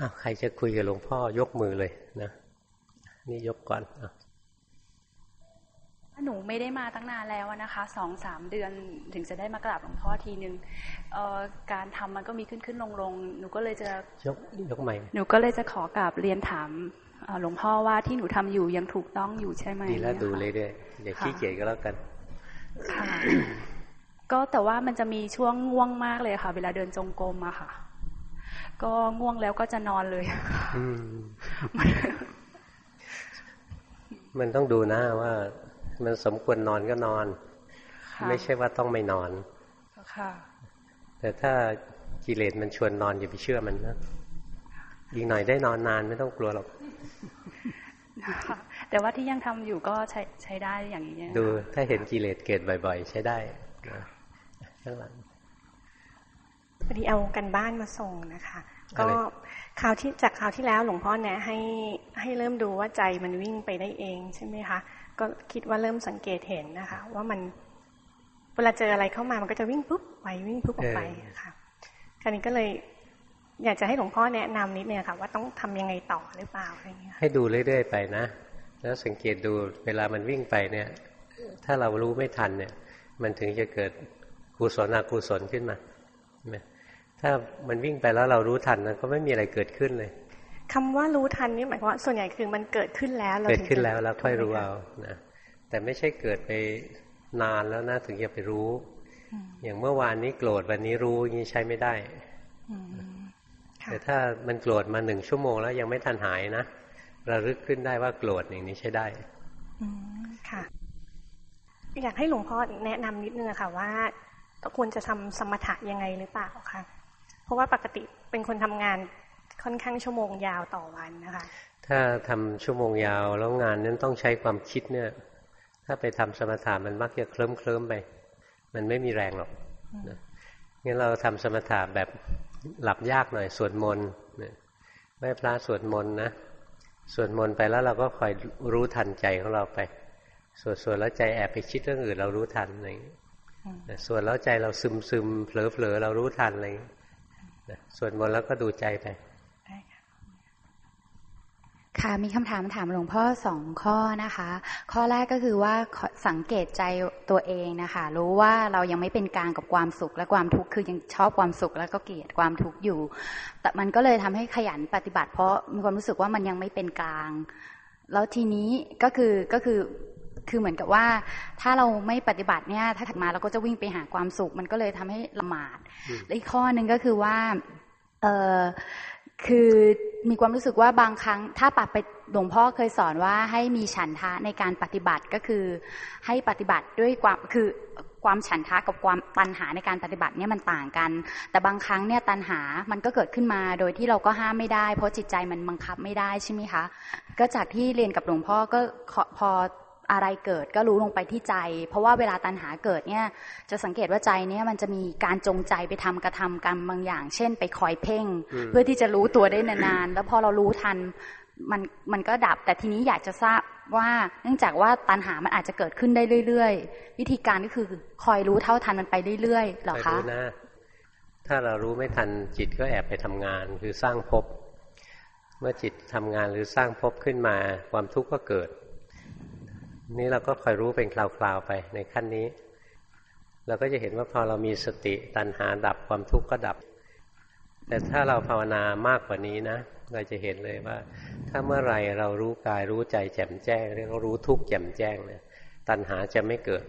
อ้าวใครจะคุยกับหลวงพ่อยกมือเลยนะนี่ยกก่อนอหนูไม่ได้มาตั้งนานแล้วนะคะสองสามเดือนถึงจะได้มากราบหลวงพ่อทีนึงการทำมันก็มีขึ้นขึ้นลงลงหนูก็เลยจะยกยกใหม่หนูก็เลยจะขอกราบเรียนถามหลวงพ่อว่าที่หนูทำอยู่ยังถูกต้องอยู่ใช่ไหมดีแล้วดูเลยด้วยอย่าขี้เกียจก็แล้วกันค่ะก็แต่ว่ามันจะมีช่วงง่วงมากเลยค่ะ เวลาเดินจงกรมอะค่ะ ก็ง่วงแล้วก็จะนอนเลยมันต้องดูนะว่า มันสมควรนอนก็นอน ไม่ใช่ว่าต้องไม่นอนค่ะแต่ถ้ากิเลสมันชวนนอนอย่าไปเชื่อมันนะอีกหน่อยได้นอนนานไม่ต้องกลัวหรอกแต่ว่าที่ยังทำอยู่ก็ใช้ใช้ได้อย่างนี้ดู ถ้าเห็นกิเลสเกิดบ่อย ๆ ใช้ได้ข้างหลัง พอดีเอากันบ้านมาส่งนะคะ ก็คราวที่จากคราวที่แล้วหลวงพ่อแนะให้ให้เริ่มดูว่าใจมันวิ่งไปได้เองใช่ไหมคะก็คิดว่าเริ่มสังเกตเห็นนะคะ ว่ามันเวลาเจออะไรเข้ามามันก็จะวิ่งปุ๊บไปวิ่งปุ๊บออกไปค่ะคราวนี้ก็เลยอยากจะให้หลวงพ่อแนะนำนิดนึงค่ะ ว่าต้องทำยังไงต่อหรือเปล่าอะไรเงี้ยให้ดูเรื่อยๆไปนะ แล้วสังเกตดูเวลามันวิ่งไปเนี่ย ถ้าเรารู้ไม่ทันเนี่ย มันถึงจะเกิดกุศลอกุศลขึ้นมา ถ้ามันวิ่งไปแล้วเรารู้ทันนะก็ไม่มีอะไรเกิดขึ้นเลยคำว่ารู้ทันนี่หมายความว่าส่วนใหญ่คือมันเกิดขึ้นแล้วเกิดขึ้นแล้วแล้วค่อยรู้เอานะแต่ไม่ใช่เกิดไปนานแล้วนะถึงจะไปรู้ อย่างเมื่อวานนี้โกรธวันนี้รู้อย่างนี้ใช้ไม่ได้แต่ถ้ามันโกรธมาหนึ่งชั่วโมงแล้วยังไม่ทันหายนะระลึกขึ้นได้ว่าโกรธอย่างนี้ใช้ได้ค่ะ อยากให้หลวงพ่อแนะนำนิดนึงค่ะว่าควรจะทำสมถะยังไงหรือเปล่าคะ เพราะว่าปกติเป็นคนทำงานค่อนข้างชั่วโมงยาวต่อวันนะคะ ถ้าทำชั่วโมงยาวแล้วงานนั้นต้องใช้ความคิดเนี่ย ถ้าไปทำสมถะมันมักจะเคลิ้มเคลิ้มไป มันไม่มีแรงหรอกงั้นเราทำสมถะแบบหลับยากหน่อยสวดมนต์ไม่พระสวดมนต์นะสวดมนต์ไปแล้วเราก็คอยรู้ทันใจของเราไปสวดสวดแล้วใจแอบไปคิดเรื่องอื่นเรารู้ทันอะไรอย่างนี้ส่วนแล้วใจเราซึมซึมเผลอเผลอเรารู้ทันอะไร ส่วนบนแล้วก็ดูใจไปค่ะมีคำถามถามหลวงพ่อสองข้อนะคะ ข้อแรกก็คือว่าสังเกตใจตัวเองนะคะ รู้ว่าเรายังไม่เป็นกลางกับความสุขและความทุกข์คือยังชอบความสุขแล้วก็เกลียดความทุกข์อยู่ แต่มันก็เลยทำให้ขยันปฏิบัติ เพราะมีความรู้สึกว่ามันยังไม่เป็นกลาง แล้วทีนี้ก็คือก็คือ คือเหมือนกับว่า ถ้าเราไม่ปฏิบัติเนี่ยถ้าถัดมาเราก็จะวิ่งไปหาความสุข มันก็เลยทำให้ละหมาดและอีกข้อหนึ่งก็คือว่าเออคือมีความรู้สึกว่าบางครั้ง ถ้าปัดไปหลวงพ่อเคยสอนว่าให้มีฉันทะในการปฏิบัติก็คือให้ปฏิบัติด้วยความคือความฉันทะกับความตัณหาในการปฏิบัติเนี่ยมันต่างกัน แต่บางครั้งเนี่ยตัณหามันก็เกิดขึ้นมาโดยที่เราก็ห้ามไม่ได้ เพราะจิตใจมันบังคับไม่ได้ใช่ไหมคะ ก็จากที่เรียนกับหลวงพ่อก็พอ อะไรเกิดก็รู้ลงไปที่ใจ เพราะว่าเวลาตัณหาเกิดเนี่ย จะสังเกตว่าใจเนี่ยมันจะมีการจงใจไปทำกระทำกรรมบางอย่าง เช่น ไปคอยเพ่ง เพื่อที่จะรู้ตัวได้นานๆแล้วพอเรารู้ทันมันมันก็ดับแต่ทีนี้อยากจะทราบว่าเนื่องจากว่าตัณหามันอาจจะเกิดขึ้นได้เรื่อยๆ วิธีการก็คือคอยรู้เท่าทันมันไปเรื่อยๆหรอคะนะถ้าเรารู้ไม่ทันจิตก็แอบไปทำงานคือสร้างภพเมื่อจิตทำงานหรือสร้างภพขึ้นมาความทุกข์ก็เกิด นี่เราก็คอยรู้เป็นคราวๆไปในขั้นนี้ เราก็จะเห็นว่าพอเรามีสติตัณหาดับความทุกข์ก็ดับ แต่ถ้าเราภาวนามากกว่านี้นะเราจะเห็นเลยว่า ถ้าเมื่อไรเรารู้กายรู้ใจแจ่มแจ้งเรียกว่ารู้ทุกข์แจ่มแจ้งเนี่ยตัณหาจะไม่เกิด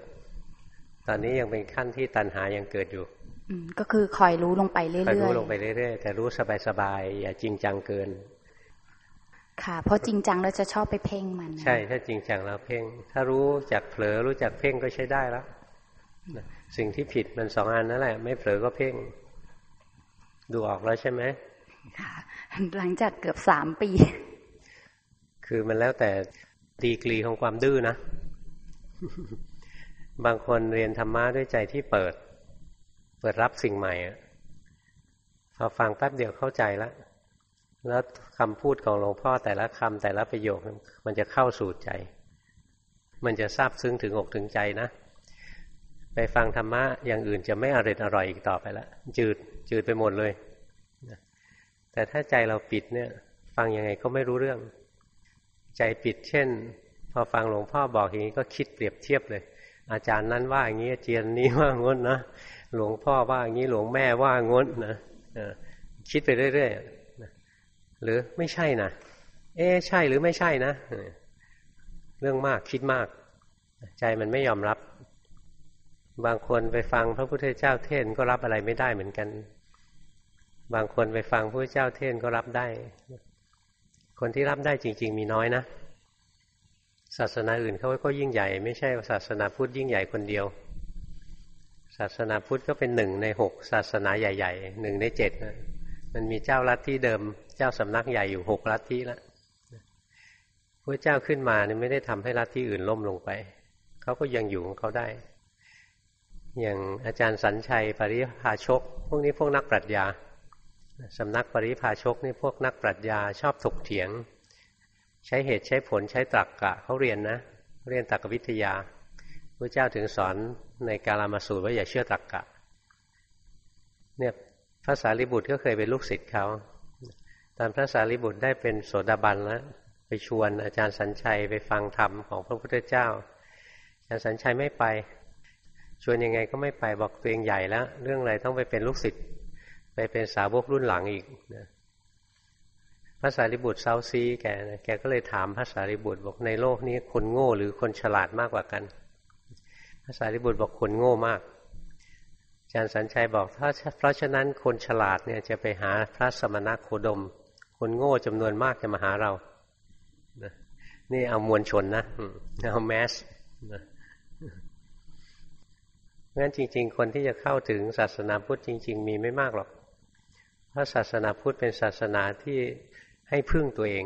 ตอนนี้ยังเป็นขั้นที่ตัณหายังเกิดอยู่ก็คือคอยรู้ลงไปเรื่อยๆคอยรู้ลงไปเรื่อยๆแต่รู้สบายๆอย่าจริงจังเกิน ค่ะ เพราะจริงจังเราจะชอบไปเพ่งมัน ใช่ ถ้าจริงจังแล้วเพ่ง ถ้ารู้จักเผลอรู้จักเพ่งก็ใช้ได้แล้วสิ่งที่ผิดมันสองอันนั่นแหละ ไม่เผลอก็เพ่ง ดูออกแล้วใช่ไหมค่ะ หลังจากเกือบสามปี คือมันแล้วแต่ดีกรีของความดื้อนะ บางคนเรียนธรรมะด้วยใจที่เปิด เปิดรับสิ่งใหม่พอฟังแป๊บเดียวเข้าใจแล้ว แล้วคำพูดของหลวงพ่อแต่ละคำแต่ละประโยค มันจะเข้าสู่ใจ มันจะซาบซึ้งถึงอกถึงใจนะ ไปฟังธรรมะอย่างอื่นจะไม่อร่อยอร่อยอีกต่อไปแล้วจืดจืดไปหมดเลยแต่แต่ถ้าใจเราปิดเนี่ย ฟังยังไงก็ไม่รู้เรื่อง ใจปิด เช่น พอฟังหลวงพ่อบอกอย่างนี้ก็คิดเปรียบเทียบเลย อาจารย์นั้นว่าอย่างนี้อาจารย์นี้ว่างดนะหลวงพ่อว่าอย่างนี้หลวงแม่ว่างดนะคิดไปเรื่อยๆ หรือไม่ใช่นะเอ๊ใช่หรือไม่ใช่นะ เรื่องมากคิดมาก ใจมันไม่ยอมรับ บางคนไปฟังพระพุทธเจ้าเทศก็รับอะไรไม่ได้เหมือนกัน บางคนไปฟังพระเจ้าเทศก็รับได้ คนที่รับได้จริง ๆ มีน้อยนะศาสนาอื่นเขาก็ยิ่งใหญ่ ไม่ใช่ศาสนาพุทธยิ่งใหญ่คนเดียว ศาสนาพุทธก็เป็นหนึ่งในหกศาสนาใหญ่ๆหนึ่งในเจ็ดมันมีเจ้าลัทธิเดิม เจ้าสำนักใหญ่อยู่หกลัทธิแล้วพระเจ้าขึ้นมาเนี่ยไม่ได้ทำให้รัที่อื่นล่มลงไป เขาก็ยังอยู่ของเขาได้ อย่างอาจารย์สัญชัยปริพาชก พวกนี้พวกนักปรัชญาสำนักปริพาชกนี่พวกนักปรัชญาชอบถกเถียง ใช้เหตุใช้ผลใช้ตรรกกะเขาเรียนนะเรียนตรรกวิทยาพระเจ้าถึงสอนในกาลามาสูตรว่าอย่าเชื่อตรรกกะ เนี่ยพระสารีบุตรก็เคยเป็นลูกศิษย์เขา ตอนพระสารีบุตรได้เป็นโสดาบันแล้วไปชวนอาจารย์สัญชัยไปฟังธรรมของพระพุทธเจ้า อาจารย์สัญชัยไม่ไป ชวนยังไงก็ไม่ไปบอกตัวเองใหญ่แล้ว เรื่องอะไรต้องไปเป็นลูกศิษย์ไปเป็นสาวกรุ่นหลังอีกนะพระสารีบุตรเซาซีแกแกก็เลยถามพระสารีบุตรบอกในโลกนี้คนโง่หรือคนฉลาดมากกว่ากัน พระสารีบุตรบอกคนโง่มากอาจารย์สัญชัยบอกถ้าเพราะฉะนั้นคนฉลาดเนี่ยจะไปหาพระสมณโคดม คนโง่จำนวนมากจะมาหาเรานี่เอามวลชนนะเอาแมสนะงั้นจริง ๆ คนที่จะเข้าถึงศาสนาพุทธจริง ๆ มีไม่มากหรอก เพราะศาสนาพุทธเป็นศาสนาที่ให้พึ่งตัวเอง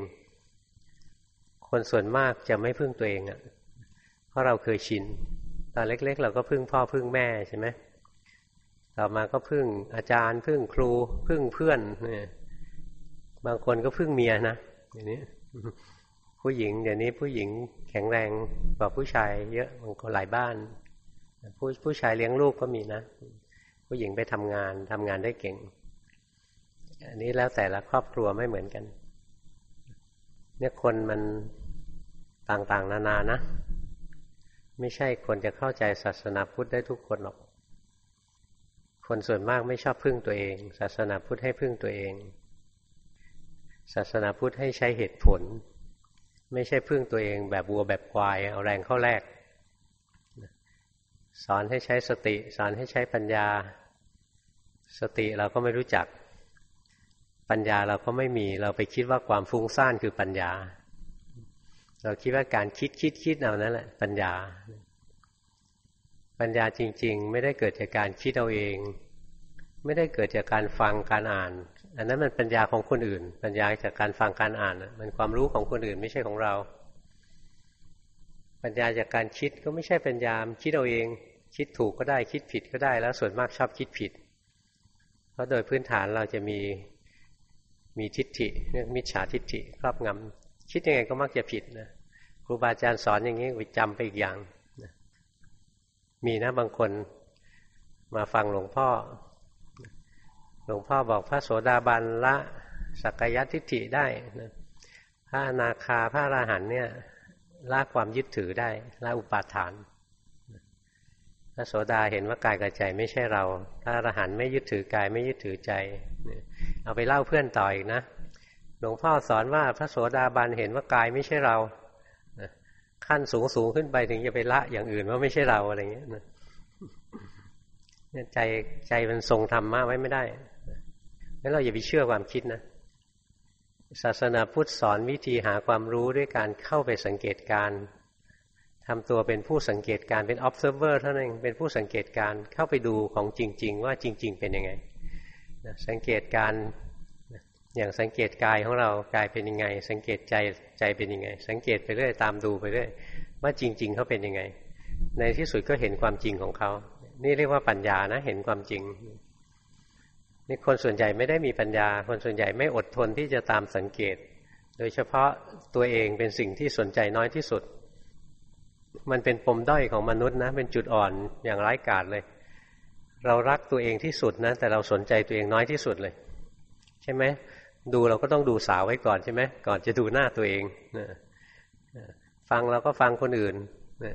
คนส่วนมากจะไม่พึ่งตัวเองอะ่ะ เพราะเราเคยชิน ตอนเล็ก ๆ เราก็พึ่งพ่อพึ่งแม่ใช่ไหมต่อมาก็พึ่งอาจารย์ พึ่งครู พึ่งเพื่อนเนี่ย บางคนก็พึ่งเมียนะอย่างนี้ผู้หญิงเดี๋ยวนี้ผู้หญิงแข็งแรงกว่าผู้ชายเยอะบางคนหลายบ้าน ผู้ผู้ชายเลี้ยงลูกก็มีนะ ผู้หญิงไปทำงานทำงานได้เก่ง อันนี้แล้วแต่ละครอบครัวไม่เหมือนกัน เนี่ยคนมันต่างๆ นานานะ ไม่ใช่คนจะเข้าใจศาสนาพุทธได้ทุกคนหรอก คนส่วนมากไม่ชอบพึ่งตัวเอง ศาสนาพุทธให้พึ่งตัวเอง ศาสนาพุทธให้ใช้เหตุผล ไม่ใช่พึ่งตัวเองแบบวัวแบบควาย เอาแรงเข้าแรก สอนให้ใช้สติ สอนให้ใช้ปัญญา สติเราก็ไม่รู้จัก ปัญญาเราก็ไม่มีเราไปคิดว่าความฟุ้งซ่านคือปัญญา เราคิดว่าการคิดคิดคิดเอานั่นแหละ ปัญญา ปัญญาจริง ๆ ไม่ได้เกิดจากการคิดเอาเอง ไม่ได้เกิดจากการฟังการอ่าน อันนั้นมันปัญญาของคนอื่น ปัญญาจากการฟังการอ่านมันความรู้ของคนอื่นไม่ใช่ของเรา ปัญญาจากการคิดก็ไม่ใช่ปัญญาคิดเอาเอง คิดถูกก็ได้คิดผิดก็ได้แล้วส่วนมากชอบคิดผิด เพราะโดยพื้นฐานเราจะมีมีทิฏฐิเรียกมิจฉาทิฏฐิครอบงำคิดยังไงก็มักจะผิดนะครูบาอาจารย์สอนอย่างนี้ไปจำไปอีกอย่างมีนะบางคนมาฟังหลวงพ่อ หลวงพ่อบอกพระโสดาบันละสักยัติทิฏฐิได้นะพระนาคาพระอราหันเนี่ยละความยึดถือได้ละอุปาทาน พระโสดาเห็นว่ากายกับใจไม่ใช่เรา พระอรหันต์ไม่ยึดถือกายไม่ยึดถือใจเอาไปเล่าเพื่อนต่ออีกนะหลวงพ่อสอนว่าพระโสดาบันเห็นว่ากายไม่ใช่เราขั้นสูงสูงขึ้นไปถึงจะไปละอย่างอื่นว่าไม่ใช่เราอะไรเงี้ยใจใจมันทรงธรรมะไว้ไม่ได้ แล้วเราอย่าไปเชื่อความคิดนะ ศาสนาพุทธสอนวิธีหาความรู้ด้วยการเข้าไปสังเกตการทำตัวเป็นผู้สังเกตการเป็น observer เท่านั้นเองเป็นผู้สังเกตการเข้าไปดูของจริง ๆ ว่าจริง ๆ เป็นยังไงสังเกตการอย่างสังเกตกายของเรากายเป็นยังไง สังเกตใจใจเป็นยังไง สังเกตไปเรื่อยตามดูไปเรื่อยว่าจริง ๆเขาเป็นยังไง ในที่สุดก็เห็นความจริงของเขา นี่เรียกว่าปัญญานะ เห็นความจริง นี่คนส่วนใหญ่ไม่ได้มีปัญญา คนส่วนใหญ่ไม่อดทนที่จะตามสังเกต โดยเฉพาะตัวเองเป็นสิ่งที่สนใจน้อยที่สุด มันเป็นปมด้อยของมนุษย์นะ เป็นจุดอ่อนอย่างร้ายกาจเลย เรารักตัวเองที่สุดนะ แต่เราสนใจตัวเองน้อยที่สุดเลย ใช่ไหมดูเราก็ต้องดูสาวไว้ก่อนใช่ไหมก่อนจะดูหน้าตัวเองนะฟังเราก็ฟังคนอื่นนะ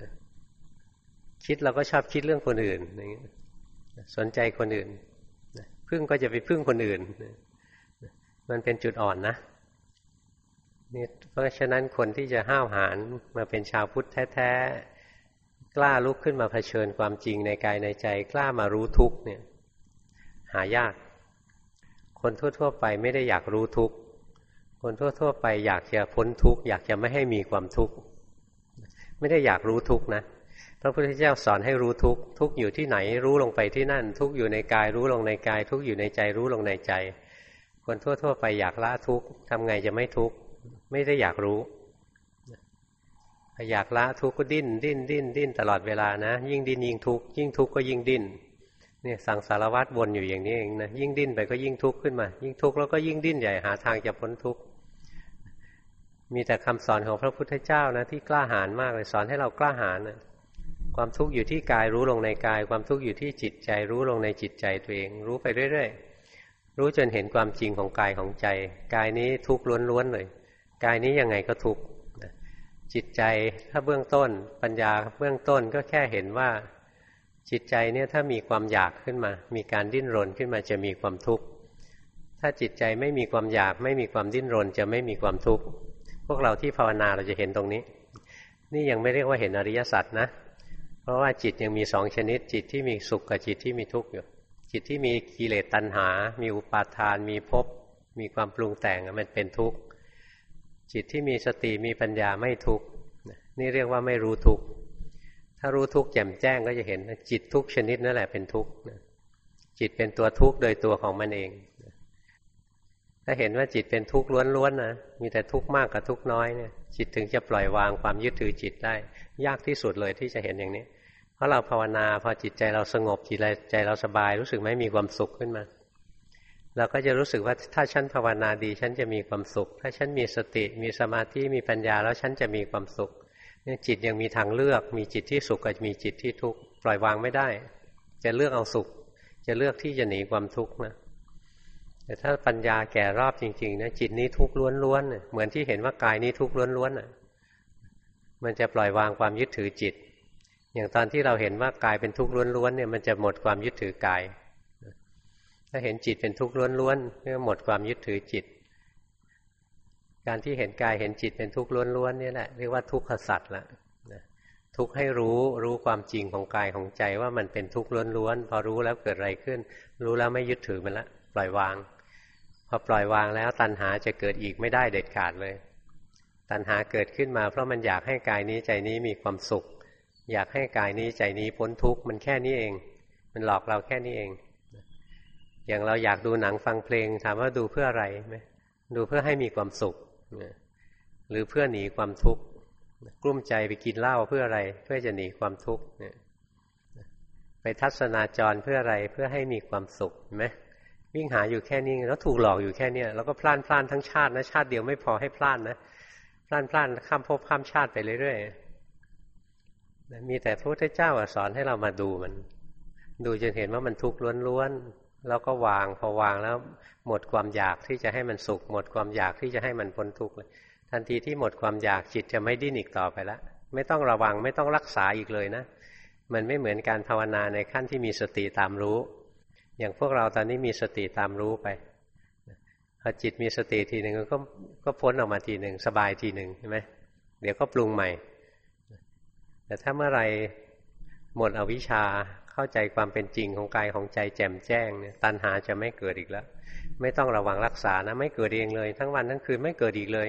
คิดเราก็ชอบคิดเรื่องคนอื่นอย่างนี้สนใจคนอื่น พึ่งก็จะไปพึ่งคนอื่น มันเป็นจุดอ่อนนะนี่เพราะฉะนั้นคนที่จะห้าวหาญมาเป็นชาวพุทธแท้ๆ กล้าลุกขึ้นมาเผชิญความจริงในกายในใจ กล้ามารู้ทุกเนี่ย หายาก คนทั่วๆ ไปไม่ได้อยากรู้ทุกคนทั่วๆ ไปอยากจะพ้นทุกอยากจะไม่ให้มีความทุกข์ไม่ได้อยากรู้ทุกนะ พระพุทธเจ้าสอนให้รู้ทุกทุกอยู่ที่ไหนรู้ลงไปที่นั่น ทุกอยู่ในกายรู้ลงในกาย ทุกอยู่ในใจรู้ลงในใจ คนทั่ว ๆ ไปอยากละทุกทำไงจะไม่ทุกไม่ได้อยากรู้อยากละทุกข์ก็ดิ้นดิ้นดิ้นดิ้นตลอดเวลานะ ยิ่งดิ้นยิ่งทุกข์ยิ่งทุกข์ก็ยิ่งดิ้นเนี่ยสังสารวัฏวนอยู่อย่างนี้เองนะยิ่งดิ้นไปก็ยิ่งทุกข์ขึ้นมา ยิ่งทุกข์แล้วก็ยิ่งดิ้นใหญ่หาทางจะพ้นทุกข์มีแต่คำสอนของพระพุทธเจ้านะที่กล้าหาญมากเลยสอนให้เรากล้าหาญนะ ความทุกข์อยู่ที่กายรู้ลงในกาย ความทุกข์อยู่ที่จิตใจรู้ลงในจิตใจตัวเอง รู้ไปเรื่อยๆ รู้จนเห็นความจริงของกายของใจ กายนี้ทุกข์ล้วนๆเลย กายนี้ยังไงก็ทุกข์จิตใจถ้าเบื้องต้น ปัญญาเบื้องต้นก็แค่เห็นว่า จิตใจเนี่ยถ้ามีความอยากขึ้นมา มีการดิ้นรนขึ้นมาจะมีความทุกข์ถ้าจิตใจไม่มีความอยากไม่มีความดิ้นรนจะไม่มีความทุกข์พวกเราที่ภาวนาเราจะเห็นตรงนี้ นี่ยังไม่เรียกว่าเห็นอริยสัจนะ เพราะว่าจิตยังมีสองชนิด จิตที่มีสุขกับจิตที่มีทุกข์อยู่ จิตที่มีกิเลสตัณหา มีอุปาทาน มีภพ มีความปรุงแต่งมันเป็นทุกข์ จิตที่มีสติมีปัญญาไม่ทุกข์ นี่เรียกว่าไม่รู้ทุกข์ ถ้ารู้ทุกข์แจ่มแจ้งก็จะเห็นจิตทุกชนิดนั่นแหละเป็นทุกข์ จิตเป็นตัวทุกข์โดยตัวของมันเอง ถ้าเห็นว่าจิตเป็นทุกข์ล้วนๆนะ มีแต่ทุกข์มากกับทุกข์น้อยเนี่ย จิตถึงจะปล่อยวางความยึดถือจิตได้ ยากที่สุดเลยที่จะเห็นอย่างนี้ เพราะเราภาวนาพอจิตใจเราสงบจิตใจเราสบาย รู้สึกไหมมีความสุขขึ้นมาเราก็จะรู้สึกว่าถ้าฉันภาวนาดี ฉันจะมีความสุข ถ้าฉันมีสติมีสมาธิมีปัญญาแล้วฉันจะมีความสุขเนี่ยจิตยังมีทางเลือก มีจิตที่สุขกับมีจิตที่ทุกข์ปล่อยวางไม่ได้ จะเลือกเอาสุข จะเลือกที่จะหนีความทุกข์นะแต่ถ้าปัญญาแก่รอบจริงๆนะจิตนี้ทุกข์ล้วนๆเหมือนที่เห็นว่ากายนี้ทุกข์ล้วนๆมันจะปล่อยวางความยึดถือจิต อย่างตอนที่เราเห็นว่ากายเป็นทุกข์ล้วนๆเนี่ยมันจะหมดความยึดถือกาย ถ้าเห็นจิตเป็นทุกข์ล้วนๆก็หมดความยึดถือจิต การที่เห็นกายเห็นจิตเป็นทุกข์ล้วนๆนี่แหละเรียกว่าทุกขสัตว์ละทุกข์ให้รู้รู้ความจริงของกายของใจว่ามันเป็นทุกข์ล้วนๆพอรู้แล้วเกิดอะไรขึ้น รู้แล้วไม่ยึดถือมันละปล่อยวางพอปล่อยวางแล้วตัณหาจะเกิดอีกไม่ได้เด็ดขาดเลย ตัณหาเกิดขึ้นมาเพราะมันอยากให้กายนี้ใจนี้มีความสุข อยากให้กายนี้ใจนี้พ้นทุกข์มันแค่นี้เอง มันหลอกเราแค่นี้เอง อย่างเราอยากดูหนังฟังเพลง ถามว่าดูเพื่ออะไรไหมดูเพื่อให้มีความสุข หรือเพื่อหนีความทุกข์กลุ้มใจไปกินเหล้าเพื่ออะไร เพื่อจะหนีความทุกข์ไปทัศนาจรเพื่ออะไรเพื่อให้มีความสุขไหมวิ่งหาอยู่แค่นี้แล้วถูกหลอกอยู่แค่เนี้แล้วก็พลานพลานทั้งชาตินะชาติเดียวไม่พอให้พลานนะพลานพลานข้ามภพข้ามชาติไปเรื่อยๆ มีแต่พระพุทธเจ้าสอนให้เรามาดูมัน ดูจนเห็นว่ามันทุกข์ล้วนแล้วก็วางพอวางแล้ว หมดความอยากที่จะให้มันสุข หมดความอยากที่จะให้มันพ้นทุกข์เลยทันทีที่หมดความอยากจิตจะไม่ดิ้นอีกต่อไปแล้วไม่ต้องระวังไม่ต้องรักษาอีกเลยนะ มันไม่เหมือนการภาวนาในขั้นที่มีสติตามรู้ อย่างพวกเราตอนนี้มีสติตามรู้ไปพอจิตมีสติทีหนึ่งก็ก็พ้นออกมาทีหนึ่งสบายทีหนึ่งใช่ไหมเดี๋ยวก็ปรุงใหม่ แต่ถ้าเมื่อไรหมดอวิชชาเข้าใจความเป็นจริงของกายของใจแจ่มแจ้งเนี่ยตัณหาจะไม่เกิดอีกแล้ว ไม่ต้องระวังรักษานะไม่เกิดเองเลย ทั้งวันทั้งคืนไม่เกิดอีกเลย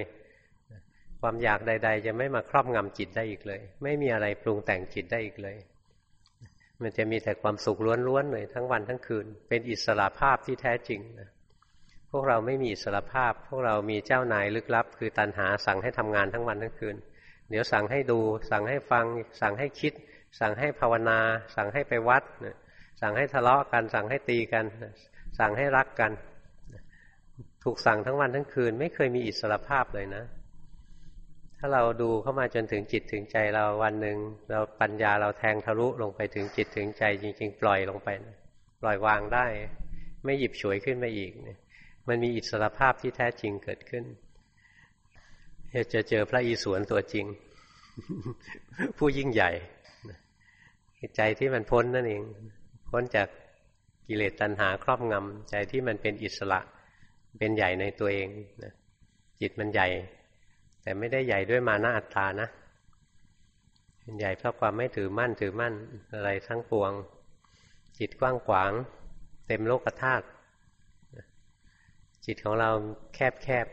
ความอยากใด ๆ จะไม่มาครอบงำจิตได้อีกเลย ไม่มีอะไรปรุงแต่งจิตได้อีกเลย มันจะมีแต่ความสุขล้วนๆเลยทั้งวันทั้งคืน เป็นอิสระภาพที่แท้จริงนะพวกเราไม่มีอิสระภาพ พวกเรามีเจ้านายลึกลับ คือตัณหาสั่งให้ทำงานทั้งวันทั้งคืน เดี๋ยวสั่งให้ดู สั่งให้ฟัง สั่งให้คิด สั่งให้ภาวนา สั่งให้ไปวัด สั่งให้ทะเลาะกัน สั่งให้ตีกัน สั่งให้รักกัน ถูกสั่งทั้งวันทั้งคืน ไม่เคยมีอิสระภาพเลยนะ ถ้าเราดูเข้ามาจนถึงจิตถึงใจเราวันหนึ่งเราปัญญาเราแทงทะลุลงไปถึงจิตถึงใจ จริง ๆ ปล่อยลงไปปล่อยวางได้ ไม่หยิบฉวยขึ้นมาอีก มันมีอิสรภาพที่แท้จริงเกิดขึ้น จะเจอพระอิศวรตัวจริง ผู้ยิ่งใหญ่ใจที่มันพ้นนั่นเอง พ้นจากกิเลสตัณหาครอบงำใจที่มันเป็นอิสระ เป็นใหญ่ในตัวเองนะจิตมันใหญ่ แต่ไม่ได้ใหญ่ด้วยมานะอัตตานะเป็นใหญ่เพราะความไม่ถือมั่นถือมั่นอะไรทั้งปวง จิตกว้างขวาง เต็มโลกธาตุจิตของเราแคบแคบ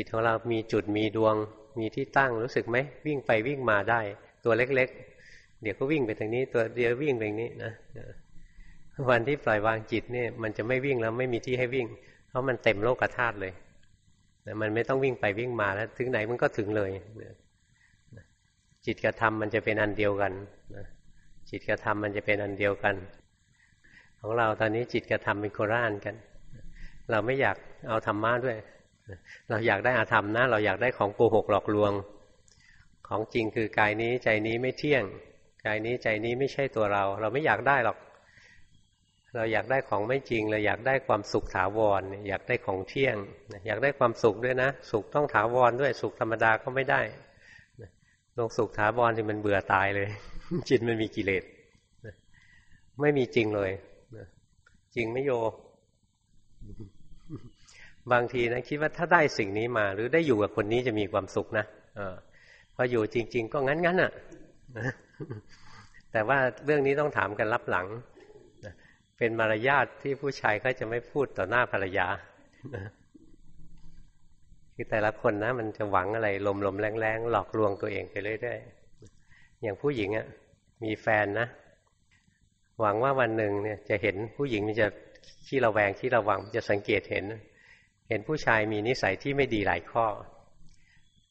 จิตของเรามีจุดมีดวง มีที่ตั้งรู้สึกไหมวิ่งไปวิ่งมาได้ ตัวเล็ก ๆ เดี๋ยวก็วิ่งไปทางนี้ ตัวเดียววิ่งไปทางนี้นะวันที่ปล่อยวางจิตเนี่ยมันจะไม่วิ่งแล้วไม่มีที่ให้วิ่ง เพราะมันเต็มโลกธาตุเลยมันไม่ต้องวิ่งไปวิ่งมาแล้ว ถึงไหนมันก็ถึงเลยจิตกับธรรมมันจะเป็นอันเดียวกันจิตกับธรรมมันจะเป็นอันเดียวกัน ของเราตอนนี้จิตกับธรรมเป็นโคราชกัน เราไม่อยากเอาธรรมะด้วย เราอยากได้อาธรรมนะ เราอยากได้ของโกหกหลอกลวง ของจริงคือกายนี้ใจนี้ไม่เที่ยง กายนี้ใจนี้ไม่ใช่ตัวเรา เราไม่อยากได้หรอก เราอยากได้ของไม่จริง เราอยากได้ความสุขถาวร อยากได้ของเที่ยง อยากได้ความสุขด้วยนะ สุขต้องถาวรด้วย สุขธรรมดาก็ไม่ได้ลงสุขถาวรที่มันเบื่อตายเลย จิตมันมีกิเลสไม่มีจริงเลยจริงไม่โย บางทีนะคิดว่าถ้าได้สิ่งนี้มา หรือได้อยู่กับคนนี้จะมีความสุขนะอพออยู่จริง ๆ ก็งั้นๆอะแต่ว่าเรื่องนี้ต้องถามกันรับหลังเป็นมารยาทที่ผู้ชายเขาจะไม่พูดต่อหน้าภรรยาคือแต่ละคนนะ มันจะหวังอะไรลมๆแรงๆหลอกลวงตัวเองไปเรื่อยๆอย่างผู้หญิงอะ มีแฟนนะหวังว่าวันหนึ่งเนี่ย จะเห็นผู้หญิงมันจะขี้ระแวงขี้ระวังจะสังเกตเห็น เห็นผู้ชายมีนิสัยที่ไม่ดีหลายข้อ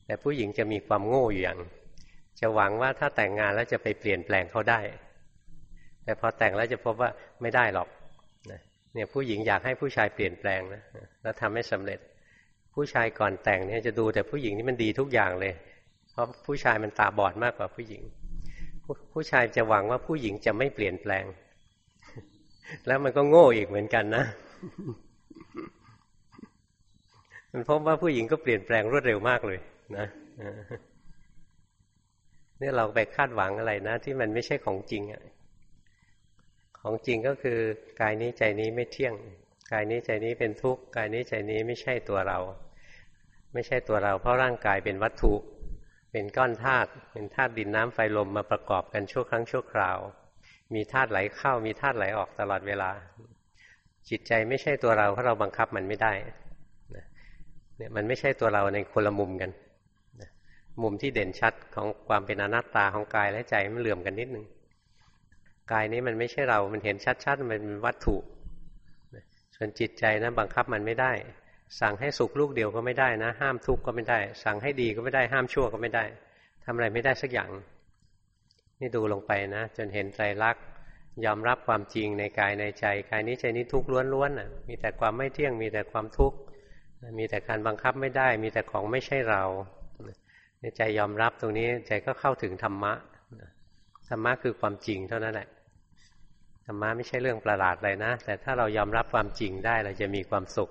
แต่ผู้หญิงจะมีความโง่อยู่อย่าง จะหวังว่าถ้าแต่งงานแล้วจะไปเปลี่ยนแปลงเขาได้ แต่พอแต่งแล้วจะพบว่าไม่ได้หรอกเนี่ยผู้หญิงอยากให้ผู้ชายเปลี่ยนแปลงนะแล้วทำให้สำเร็จ ผู้ชายก่อนแต่งเนี่ยจะดูแต่ผู้หญิงนี่มันดีทุกอย่างเลย เพราะผู้ชายมันตาบอดมากกว่าผู้หญิงผู้ชายจะหวังว่าผู้หญิงจะไม่เปลี่ยนแปลง แล้วมันก็โง่อีกเหมือนกันนะ มันพบว่าผู้หญิงก็เปลี่ยนแปลงรวดเร็วมากเลย นะนี่เราไปคาดหวังอะไรนะ ที่มันไม่ใช่ของจริงอะของจริงก็คือกายนี้ใจนี้ไม่เที่ยง กายนี้ใจนี้เป็นทุกข์กายนี้ใจนี้ไม่ใช่ตัวเรา ไม่ใช่ตัวเรา เพราะร่างกายเป็นวัตถุ เป็นก้อนธาตุเป็นธาตุดินน้ำไฟลมมาประกอบกันชั่วครั้งชั่วคราว มีธาตุไหลเข้ามีธาตุไหลออกตลอดเวลา จิตใจไม่ใช่ตัวเราเพราะเราบังคับมันไม่ได้ เนี่ยมันไม่ใช่ตัวเราในคนละมุมกันมุมที่เด่นชัดของความเป็นอนัตตาของกายและใจมันเหลื่อมกันนิดนึงกายนี้มันไม่ใช่เรา มันเห็นชัดๆ มันเป็นวัตถุ ส่วนจิตใจนะบังคับมันไม่ได้ สั่งให้สุขลูกเดียวก็ไม่ได้นะ ห้ามทุกข์ก็ไม่ได้ สั่งให้ดีก็ไม่ได้ ห้ามชั่วก็ไม่ได้ทำอะไรไม่ได้สักอย่าง นี่ดูลงไปนะ จนเห็นใจรักยอมรับความจริงในกายในใจ กายนี้ใจนี้ทุกข์ล้วนๆนะมีแต่ความไม่เที่ยง มีแต่ความทุกข์ มีแต่การบังคับไม่ได้ มีแต่ของไม่ใช่เราใจยอมรับตรงนี้ใจก็เข้าถึงธรรมะธรรมะคือความจริงเท่านั้นแหละธรรมะไม่ใช่เรื่องประหลาดเลยนะ แต่ถ้าเรายอมรับความจริงได้เราจะมีความสุข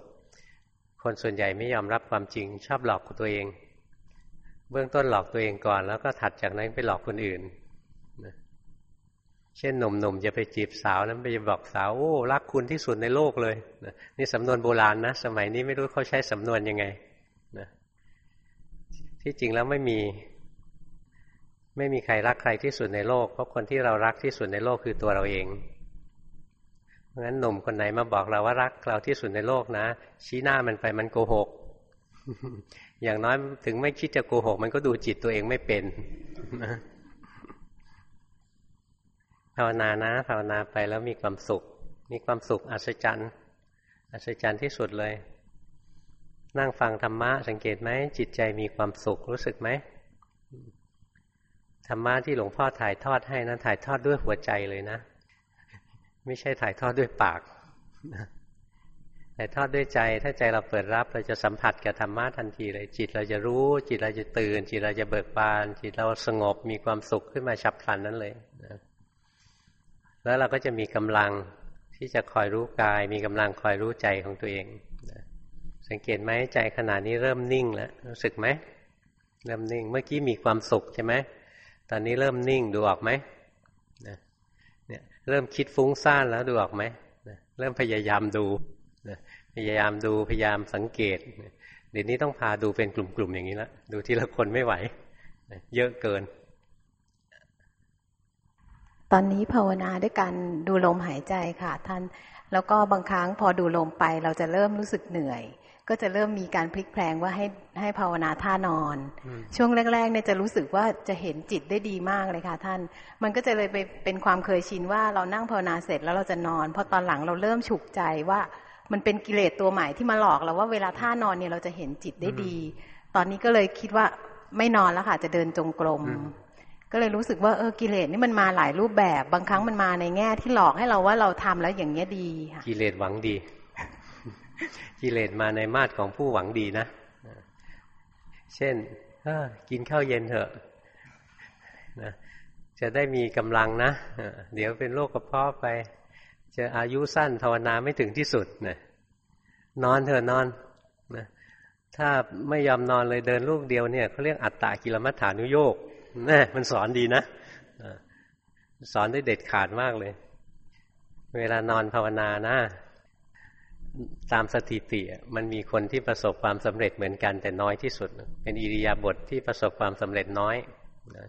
คนส่วนใหญ่ไม่ยอมรับความจริง ชอบหลอกตัวเอง เบื้องต้นหลอกตัวเองก่อน แล้วก็ถัดจากนั้นไปหลอกคนอื่น เช่นหนุ่มๆจะไปจีบสาวนั้นไปบอกสาวโอ้รักคุณที่สุดในโลกเลยนี่สำนวนโบราณนะ สมัยนี้ไม่รู้เขาใช้สำนวนยังไงนะที่จริงแล้วไม่มี ไม่มีใครรักใครที่สุดในโลก เพราะคนที่เรารักที่สุดในโลกคือตัวเราเองเพราะงั้นหนุ่มคนไหนมาบอกเราว่ารักเราที่สุดในโลกนะ ชี้หน้ามันไปมันโกหก อย่างน้อยถึงไม่คิดจะโกหก มันก็ดูจิตตัวเองไม่เป็นนะ ภาวนานะ ภาวนาไปแล้วมีความสุข มีความสุขอัศจรรย์อัศจรรย์ที่สุดเลย นั่งฟังธรรมะสังเกตไหมจิตใจมีความสุขรู้สึกไหมธรรมะที่หลวงพ่อถ่ายทอดให้นะถ่ายทอดด้วยหัวใจเลยนะ ไม่ใช่ถ่ายทอดด้วยปากถ่ายทอดด้วยใจ ถ้าใจเราเปิดรับเราจะสัมผัสกับธรรมะทันทีเลย จิตเราจะรู้ จิตเราจะตื่น จิตเราจะเบิกบาน จิตเราสงบมีความสุขขึ้นมาฉับพลันนั้นเลย แล้วเราก็จะมีกำลังที่จะคอยรู้กาย มีกำลังคอยรู้ใจของตัวเอง สังเกตไหมใจขณะนี้เริ่มนิ่งแล้วรู้สึกไหมเริ่มนิ่ง เมื่อกี้มีความสุขใช่ไหมตอนนี้เริ่มนิ่งดูออกไหมเนี่ยเริ่มคิดฟุ้งซ่านแล้วดูออกไหมเริ่มพยายามดูพยายามดูพยายามสังเกตเดี๋ยวนี้ต้องพาดูเป็นกลุ่มๆอย่างนี้ละดูทีละคนไม่ไหว เยอะเกิน อนนี้ภาวนาด้วยการดูลมหายใจค่ะท่าน แล้วก็บางครั้งพอดูลมไปเราจะเริ่มรู้สึกเหนื่อย ก็จะเริ่มมีการพลิกแพลงว่าให้ให้ภาวนาท่านอน ช่วงแรกๆเนี่ยจะรู้สึกว่าจะเห็นจิตได้ดีมากเลยค่ะท่าน มันก็จะเลยไปเป็นความเคยชินว่าเรานั่งภาวนาเสร็จแล้วเราจะนอนพอตอนหลังเราเริ่มฉุกใจว่ามันเป็นกิเลสตัวใหม่ที่มาหลอกเราว่าเวลาท่านอนเนี่ยเราจะเห็นจิตได้ดี ตอนนี้ก็เลยคิดว่าไม่นอนแล้วค่ะจะเดินจงกรม ก็เลยรู้สึกว่าเออกิเลสนี่มันมาหลายรูปแบบ บางครั้งมันมาในแง่ที่หลอกให้เราว่าเราทำแล้วอย่างเงี้ยดีค่ะกิเลสหวังดี กิเลสมาในมาตรของผู้หวังดีนะ เช่นกินข้าวเย็นเถอะนะจะได้มีกำลังนะ เดี๋ยวเป็นโรคกระเพาะไป จะอายุสั้นภาวนาไม่ถึงที่สุดนะนอนเถอะนอนนะถ้าไม่ยอมนอนเลยเดินลูกเดียวเนี่ยเขาเรียกอัตตากิลมัฏฐานุโยก นะมันสอนดีนะสอนได้เด็ดขาดมากเลย เวลานอนภาวนานะ ตามสถิติ มันมีคนที่ประสบความสำเร็จเหมือนกันแต่น้อยที่สุด เป็นอิริยาบถทที่ประสบความสำเร็จน้อยนะ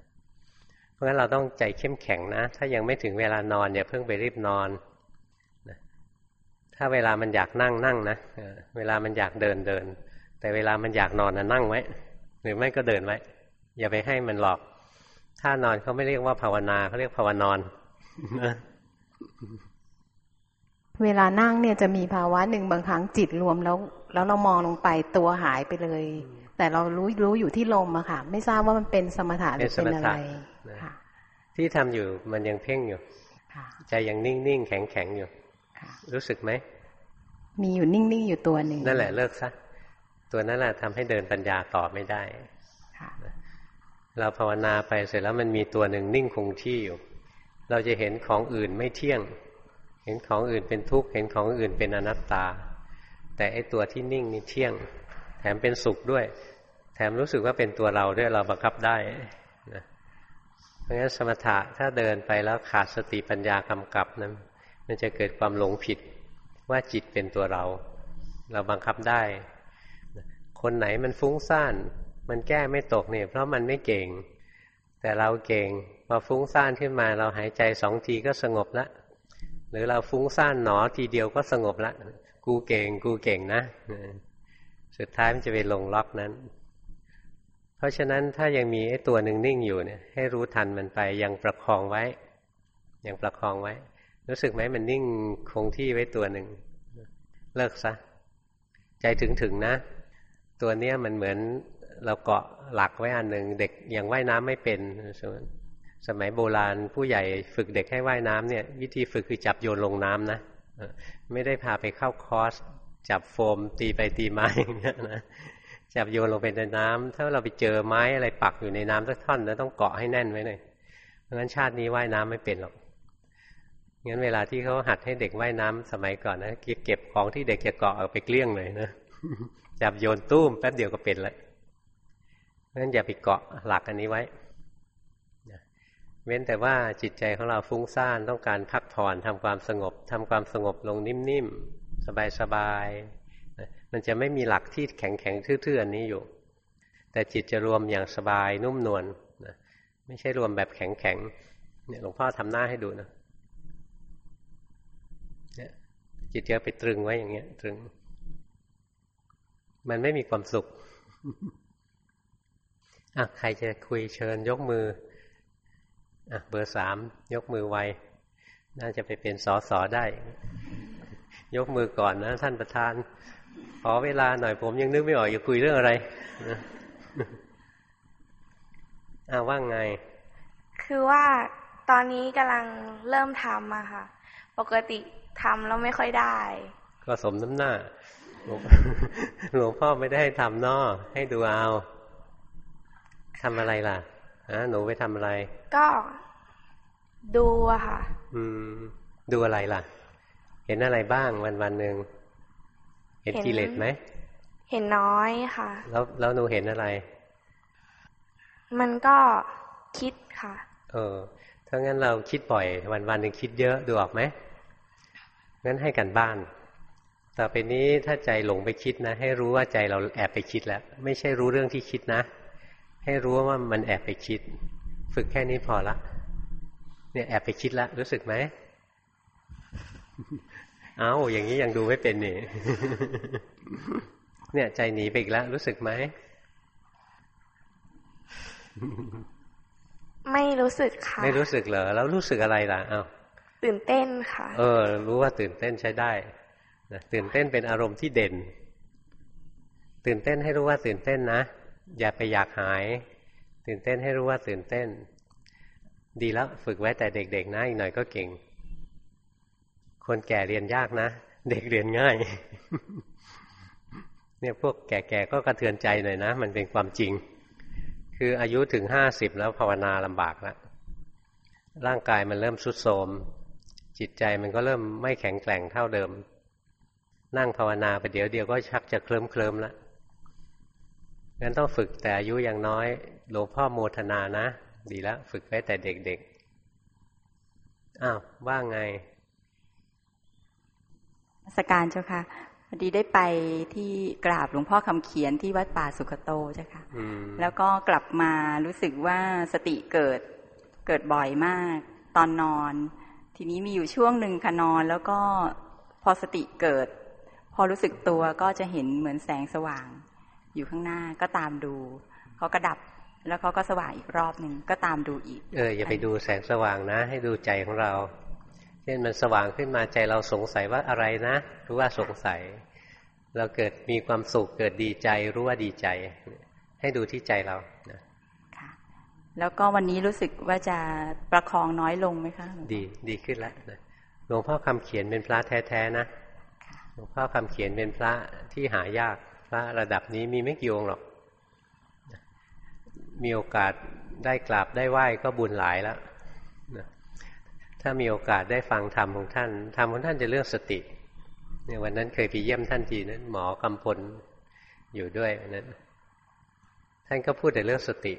เพราะฉะนั้นเราต้องใจเข้มแข็งนะ ถ้ายังไม่ถึงเวลานอนอย่าเพิ่งไปรีบนอนถ้าเวลามันอยากนั่งนั่งนะเวลามันอยากเดินเดิน แต่เวลามันอยากนอนนะนั่งไว้ หรือไม่ก็เดินไว้ อย่าไปให้มันหลอก ถ้านอนเขาไม่เรียกว่าภาวนาเขาเรียกภาวนอนเวลานั่งเนี่ยจะมีภาวะหนึ่งบางครั้งจิตรวมแล้ว แล้วเรามองลงไปตัวหายไปเลย แต่เรารู้รู้อยู่ที่ลมอะค่ะ ไม่ทราบว่ามันเป็นสมถะหรือเป็นอะไรที่ทำอยู่มันยังเพ่งอยู่ใจยังนิ่งๆแข็งๆอยู่รู้สึกไหมมีอยู่นิ่งๆอยู่ตัวหนึ่งนั่นแหละเลิกซะตัวนั้นแหละทำให้เดินปัญญาต่อไม่ได้ เราภาวนาไปเสร็จแล้วมันมีตัวหนึ่งนิ่งคงที่อยู่ เราจะเห็นของอื่นไม่เที่ยง เห็นของอื่นเป็นทุกข์ เห็นของอื่นเป็นอนัตตา แต่ไอตัวที่นิ่งนี่เที่ยง แถมเป็นสุขด้วย แถมรู้สึกว่าเป็นตัวเราด้วยเราบังคับได้นะเพราะงั้นสมถะถ้าเดินไปแล้วขาดสติปัญญากำกับนั้นมันจะเกิดความหลงผิดว่าจิตเป็นตัวเรา เราบังคับได้ คนไหนมันฟุ้งซ่าน มันแก้ไม่ตกเนี่ยเพราะมันไม่เก่ง แต่เราเก่งพอฟุ้งซ่านขึ้นมา เราหายใจสองทีก็สงบละ หรือเราฟุ้งซ่านหนอทีเดียวก็สงบละ กูเก่ง กูเก่งนะสุดท้ายมันจะไปลงล็อกนั้น เพราะฉะนั้นถ้ายังมีไอ้ตัวหนึ่งนิ่งอยู่เนี่ย ให้รู้ทันมันไปยังประคองไว้ ยังประคองไว้ รู้สึกไหมมันนิ่งคงที่ไว้ตัวหนึ่งเลิกซะ ใจถึงถึงนะ ตัวเนี้ยมันเหมือน เราเกาะหลักไว้อันหนึ่งเด็กยังว่ายน้ำไม่เป็นสมัยโบราณผู้ใหญ่ฝึกเด็กให้ว่ายน้ำเนี่ย วิธีฝึกคือจับโยนลงน้ำนะไม่ได้พาไปเข้าคอร์สจับโฟมตีไปตีมาอย่างเงี้ยนะจับโยนลงไปในน้ำถ้าเราไปเจอไม้อะไรปักอยู่ในน้ำสักท่อนแล้วต้องเกาะให้แน่นไว้หน่อยเพราะงั้นชาตินี้ว่ายน้ำไม่เป็นหรอกงั้นเวลาที่เขาหัดให้เด็กว่ายน้ำสมัยก่อนนะเก็บของที่เด็กจะเกาะเอาไปเกลี้ยงเลยนะจับโยนตุ้มแป๊บเดียวก็เป็นแล้ว งั้นอย่าไปเกาะหลักอันนี้ไว้เว้นแต่ว่าจิตใจของเราฟุ้งซ่านต้องการพักผ่อนทำความสงบทำความสงบลงนิ่มๆ สบายๆ มันจะไม่มีหลักที่แข็งๆ ทื่อๆอันนี้อยู่ แต่จิตจะรวมอย่างสบายนุ่มนวลไม่ใช่รวมแบบแข็งๆเนี่ยหลวงพ่อทำหน้าให้ดูนะจิตจะไปตรึงไว้อย่างเงี้ย ตรึง มันไม่มีความสุข อะใครจะคุยเชิญยกมืออะเบอร์สามยกมือไว น่าจะไปเป็นสอสอได้ ยกมือก่อนนะท่านประธาน ขอเวลาหน่อยผมยังนึกไม่ออกจะคุยเรื่องอะไรอ้าว่างไง คือว่าตอนนี้กำลังเริ่มทำอะค่ะ ปกติทำแล้วไม่ค่อยได้ ก็สมน้ำหน้าหลวงพ่อไม่ได้ให้ทำนอให้ดูเอา ทำอะไรล่ะฮะหนูไปทำอะไร ก็ดูอะค่ะ อืม ดูอะไรล่ะ เห็นอะไรบ้างวันวันหนึ่งเห็นกิเลสไหมเห็นน้อยค่ะ แล้วแล้วหนูเห็นอะไร มันก็คิดค่ะ เออถ้างั้นเราคิดบ่อย วันวันหนึ่งคิดเยอะดูออกไหมงั้นให้กันบ้าน ต่อไปนี้ถ้าใจหลงไปคิดนะ ให้รู้ว่าใจเราแอบไปคิดแล้ว ไม่ใช่รู้เรื่องที่คิดนะ ให้รู้ว่ามันแอบไปคิด ฝึกแค่นี้พอละ เนี่ยแอบไปคิดแล้วรู้สึกไหมเอาอย่างนี้ยังดูไม่เป็นนี่เนี่ยใจหนีไปอีกแล้วรู้สึกไหม ไม่รู้สึกค่ะ ไม่รู้สึกเหรอ แล้วรู้สึกอะไรล่ะเอาตื่นเต้นค่ะ เออ รู้ว่าตื่นเต้นใช้ได้นะตื่นเต้นเป็นอารมณ์ที่เด่น ตื่นเต้นให้รู้ว่าตื่นเต้นนะ อย่าไปอยากหาย ตื่นเต้นให้รู้ว่าตื่นเต้น ดีแล้วฝึกไว้แต่เด็กๆนะอีกหน่อยก็เก่ง คนแก่เรียนยากนะ เด็กเรียนง่าย เนี่ยพวกแก่ๆก็กระเทือนใจหน่อยนะ มันเป็นความจริง คืออายุถึงห้าสิบแล้วภาวนาลำบากแล้วร่างกายมันเริ่มสุดโทมจิตใจมันก็เริ่มไม่แข็งแกร่งเท่าเดิม นั่งภาวนาไปเดี๋ยวเดียวก็ชักจะเคลิ้มเคลิ้มแล้ว งั้นต้องฝึกแต่อายุยังน้อยหลวงพ่อโมทนานะ ดีแล้วฝึกไว้แต่เด็กๆอ้าวว่าไงสการเจ้าค่ะพอดีได้ไปที่กราบหลวงพ่อคำเขียนที่วัดป่าสุขโตเจ้าค่ะแล้วก็กลับมารู้สึกว่าสติเกิดเกิดบ่อยมาก ตอนนอน ทีนี้มีอยู่ช่วงหนึ่งค่ะนอน แล้วก็พอสติเกิด พอรู้สึกตัวก็จะเห็นเหมือนแสงสว่าง อยู่ข้างหน้าก็ตามดูเขาก็ดับแล้วเขาก็สว่างอีกรอบหนึ่งก็ตามดูอีก เอออย่าไปดูแสงสว่างนะ ให้ดูใจของเราช่นมันสว่างขึ้นมาใจเราสงสัยว่าอะไรนะรู้ว่าสงสัย เราเกิดมีความสุขเกิดดีใจรู้ว่าดีใจ ให้ดูที่ใจเรานะค่ะแล้วก็วันนี้รู้สึกว่าจะประคองน้อยลงไหมคะ ดีดีขึ้นแล้วหลวงพ่อคำเขียนเป็นพระแท้ๆนะหลวงพ่อคำเขียนเป็นพระที่หายาก พระระดับนี้มีไม่กี่องค์หรอก มีโอกาสได้กราบได้ไหว้ก็บุญหลายแล้วถ้ามีโอกาสได้ฟังธรรมของท่านธรรมของท่านจะเรื่องสติเนี่ยวันนั้นเคยไปเยี่ยมท่านทีนั้น หมอกำพลอยู่ด้วยนั้นท่านก็พูดแต่เรื่องสติ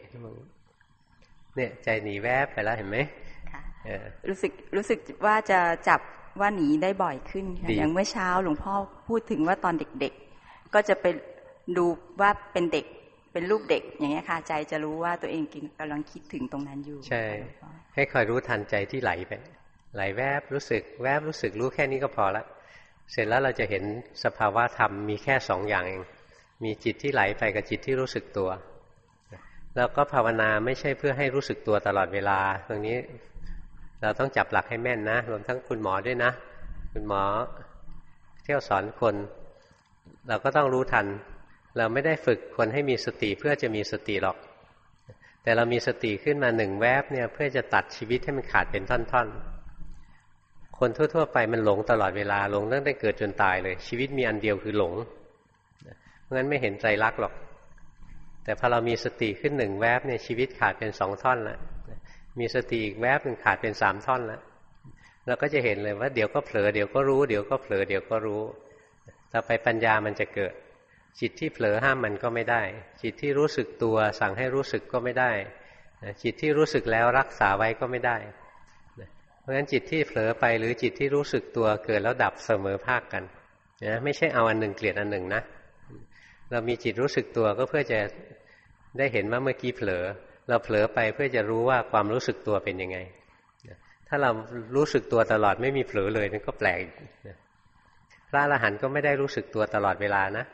เนี่ยใจหนีแวบไปแล้วเห็นไหมรู้สึกรู้สึกว่าจะจับว่าหนีได้บ่อยขึ้นอย่างเมื่อเช้าหลวงพ่อพูดถึงว่าตอนเด็กๆ ก็จะไปดูว่าเป็นเด็กเป็นรูปเด็กอย่างเงี้ยค่ะใจจะรู้ว่าตัวเองกำลังคิดถึงตรงนั้นอยู่ ใช่ ให้คอยรู้ทันใจที่ไหลไปไหลแวบรู้สึกแวบรู้สึกรู้แค่นี้ก็พอละ เสร็จแล้วเราจะเห็นสภาวะธรรมมีแค่สองอย่างเองมีจิตที่ไหลไปกับจิตที่รู้สึกตัว แล้วก็ภาวนาไม่ใช่เพื่อให้รู้สึกตัวตลอดเวลา ตรงนี้เราต้องจับหลักให้แม่นนะรวมทั้งคุณหมอด้วยนะ คุณหมอเที่ยวสอนคน เราก็ต้องรู้ทัน เราไม่ได้ฝึกคนให้มีสติเพื่อจะมีสติหรอก แต่เรามีสติขึ้นมาหนึ่งแวบเนี่ยเพื่อจะตัดชีวิตให้มันขาดเป็นท่อนๆ คนทั่ว ๆ ไปมันหลงตลอดเวลาหลงตั้งแต่เกิดจนตายเลย ชีวิตมีอันเดียวคือหลงเพราะงั้นไม่เห็นใจรักหรอก แต่พอเรามีสติขึ้นหนึ่งแวบเนี่ยชีวิตขาดเป็นสองท่อนแล้วมีสติอีกแวบหนึ่งขาดเป็นสามท่อนแล้วเราก็จะเห็นเลยว่าเดี๋ยวก็เผลอเดี๋ยวก็รู้เดี๋ยวก็เผลอเดี๋ยวก็รู้ ต่อไปปัญญามันจะเกิด จิตที่เผลอห้ามมันก็ไม่ได้ จิตที่รู้สึกตัวสั่งให้รู้สึกก็ไม่ได้ จิตที่รู้สึกแล้วรักษาไว้ก็ไม่ได้ เพราะฉะนั้นจิตที่เผลอไปหรือจิตที่รู้สึกตัวเกิดแล้วดับเสมอภาคกันนะไม่ใช่เอาอันหนึ่งเกลียดอันหนึ่งนะ เรามีจิตรู้สึกตัวก็เพื่อจะได้เห็นว่าเมื่อกี้เผลอ เราเผลอไปเพื่อจะรู้ว่าความรู้สึกตัวเป็นยังไง ถ้าเรารู้สึกตัวตลอดไม่มีเผลอเลยนั่นก็แปลก พระอรหันต์ก็ไม่ได้รู้สึกตัวตลอดเวลานะ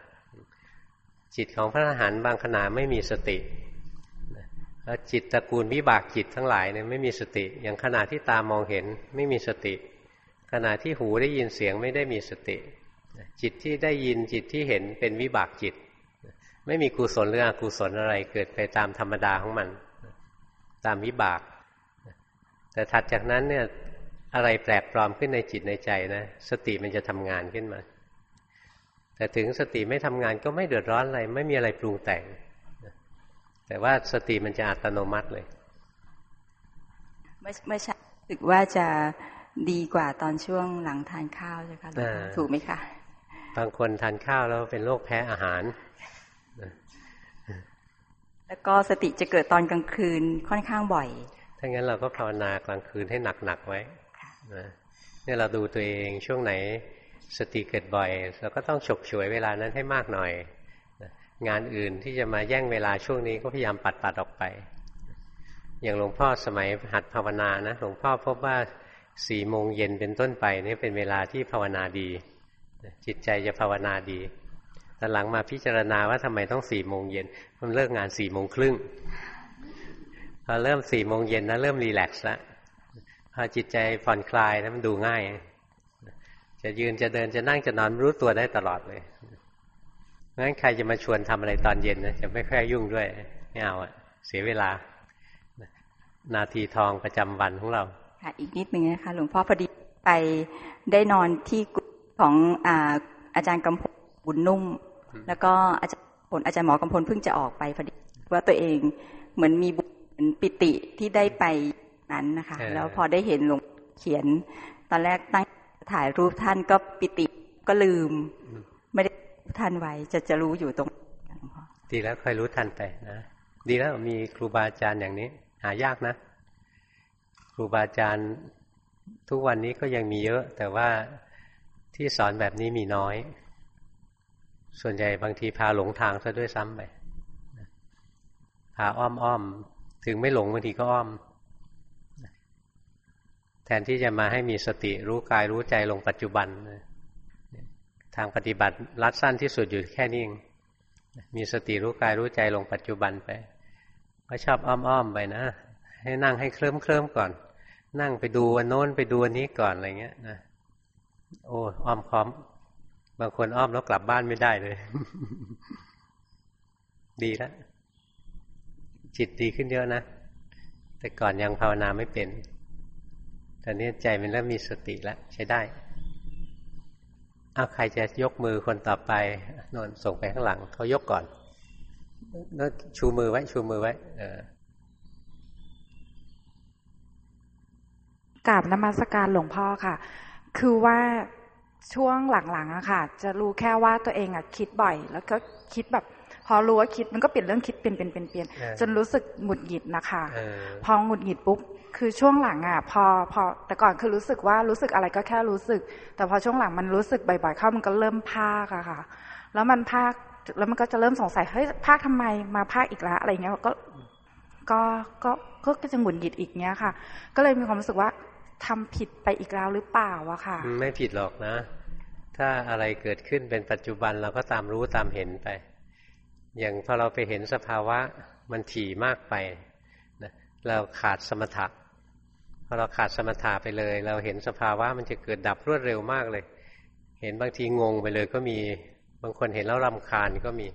จิตของพระอรหันต์บางขณะไม่มีสติแล้วจิตตระกูลวิบากจิตทั้งหลายเนี่ยไม่มีสติ อย่างขณะที่ตามองเห็นไม่มีสติ ขณะที่หูได้ยินเสียงไม่ได้มีสติ จิตที่ได้ยินจิตที่เห็นเป็นวิบากจิต ไม่มีกุศลหรืออกุศลอะไรเกิดไปตามธรรมดาของมัน ตามวิบาก แต่ถัดจากนั้นเนี่ย อะไรแปลกปลอมขึ้นในจิตในใจนะ สติมันจะทำงานขึ้นมา แต่ถึงสติไม่ทำงานก็ไม่เดือดร้อนอะไร ไม่มีอะไรปรุงแต่ง แต่ว่าสติมันจะอัตโนมัติเลยไม่ไม่ใช่สึกว่าจะดีกว่าตอนช่วงหลังทานข้าวใช่ไหมคะถูกไหมคะบางคนทานข้าวแล้วเป็นโรคแพ้อาหาร แล้วก็สติจะเกิดตอนกลางคืนค่อนข้างบ่อย ถ้างั้นเราก็ภาวนากลางคืนให้หนักๆไว้ นะเนี่ยเราดูตัวเองช่วงไหนสติเกิดบ่อย เราก็ต้องฉกฉวยเวลานั้นให้มากหน่อยงานอื่นที่จะมาแย่งเวลาช่วงนี้ก็พยายามปัดปัดออกไป อย่างหลวงพ่อสมัยหัดภาวนานะหลวงพ่อพบว่าสี่โมงเย็นเป็นต้นไปนี่เป็นเวลาที่ภาวนาดี จิตใจจะภาวนาดีแต่หลังมาพิจารณาว่าทำไมต้องสี่โมงเย็นมันเลิกงานสี่โมงครึ่งพอเริ่มสี่โมงเย็นนะเริ่มรีแลกซ์แล้ว พอจิตใจผ่อนคลายแล้วมันดูง่าย จะยืนจะเดินจะนั่งจะนอนรู้ตัวได้ตลอดเลยงั้นใครจะมาชวนทำอะไรตอนเย็นนะจะไม่ค่อยยุ่งด้วยไม่เอาอะเสียเวลา นาทีทองประจำวันของเราค่ะอีกนิดนึงนะคะหลวงพ่อพอดีไปได้นอนที่ของอาอาจารย์กำพลบุญนุ่ม แล้วก็อาจารย์ผลอาจารย์หมอกำพลเพิ่งจะออกไปพอดีว่าตัวเองเหมือนมีบุญปิติที่ได้ไป นั้นนะคะ แล้วพอได้เห็นหลวงเขียน ตอนแรกตั้งถ่ายรูปท่านก็ปิติก็ลืม ไม่ได้ท่านไว้จะจะรู้อยู่ตรงดีแล้วคอยรู้ทันไปนะดีแล้วมีครูบาอาจารย์อย่างนี้ หายากนะ ครูบาอาจารย์ทุกวันนี้ก็ยังมีเยอะ แต่ว่าที่สอนแบบนี้มีน้อย ส่วนใหญ่บางทีพาหลงทางซะด้วยซ้ำไปพาอ้อมอ้อมถึงไม่หลงบางทีก็อ้อม แทนที่จะมาให้มีสติรู้กายรู้ใจลงปัจจุบัน ทางปฏิบัติรัดสั้นที่สุดอยู่แค่นี้เองมีสติรู้กายรู้ใจลงปัจจุบันไป ก็ชอบอ้อมๆไปนะ ให้นั่งให้เคลิ้มเคลิ้มก่อน นั่งไปดูอันโน้นไปดูอันนี้ก่อนอะไรเงี้ยนะโอ้อ้อมค้อม บางคนอ้อมแล้วกลับบ้านไม่ได้เลย ดีแล้วจิตดีขึ้นเยอะนะแต่ก่อนยังภาวนาไม่เป็น ตอนนี้ใจมันเริ่มมีสติแล้วใช้ได้เอาใครจะยกมือคนต่อไปนอนส่งไปข้างหลังเขายกก่อนแล้วชูมือไว้ ชูมือไว้ เออกราบนมัสการหลวงพ่อค่ะ คือว่าช่วงหลังๆอะค่ะ จะรู้แค่ว่าตัวเองอะคิดบ่อย แล้วก็คิดแบบ พอรู้ว่าคิดมันก็เปลี่ยนเรื่องคิดเปลี่ยนเปลี่ยนเปลี่ยนเปลี่ยนจนรู้สึกหงุดหงิดนะคะพอหงุดหงิดปุ๊บคือช่วงหลังอะพอพอแต่ก่อนคือรู้สึกว่ารู้สึกอะไรก็แค่รู้สึก แต่พอช่วงหลังมันรู้สึกบ่อยๆเข้ามันก็เริ่มภาคอะค่ะ แล้วมันภาคแล้วมันก็จะเริ่มสงสัยเฮ้ยภาคทำไมมาภาคอีกแล้วอะไรเงี้ยก็ก็ก็ก็จะหงุดหงิดอีกเงี้ยค่ะ ก็เลยมีความรู้สึกว่าทำผิดไปอีกแล้วหรือเปล่าอะค่ะ ไม่ผิดหรอกนะ ถ้าอะไรเกิดขึ้นเป็นปัจจุบันเราก็ตามรู้ตามเห็นไป อย่างพอเราไปเห็นสภาวะมันถี่มากไปนะเราขาดสมถะพอเราขาดสมถะไปเลย เราเห็นสภาวะมันจะเกิดดับรวดเร็วมากเลย เห็นบางทีงงไปเลยก็มีบางคนเห็นแล้วรำคาญก็มี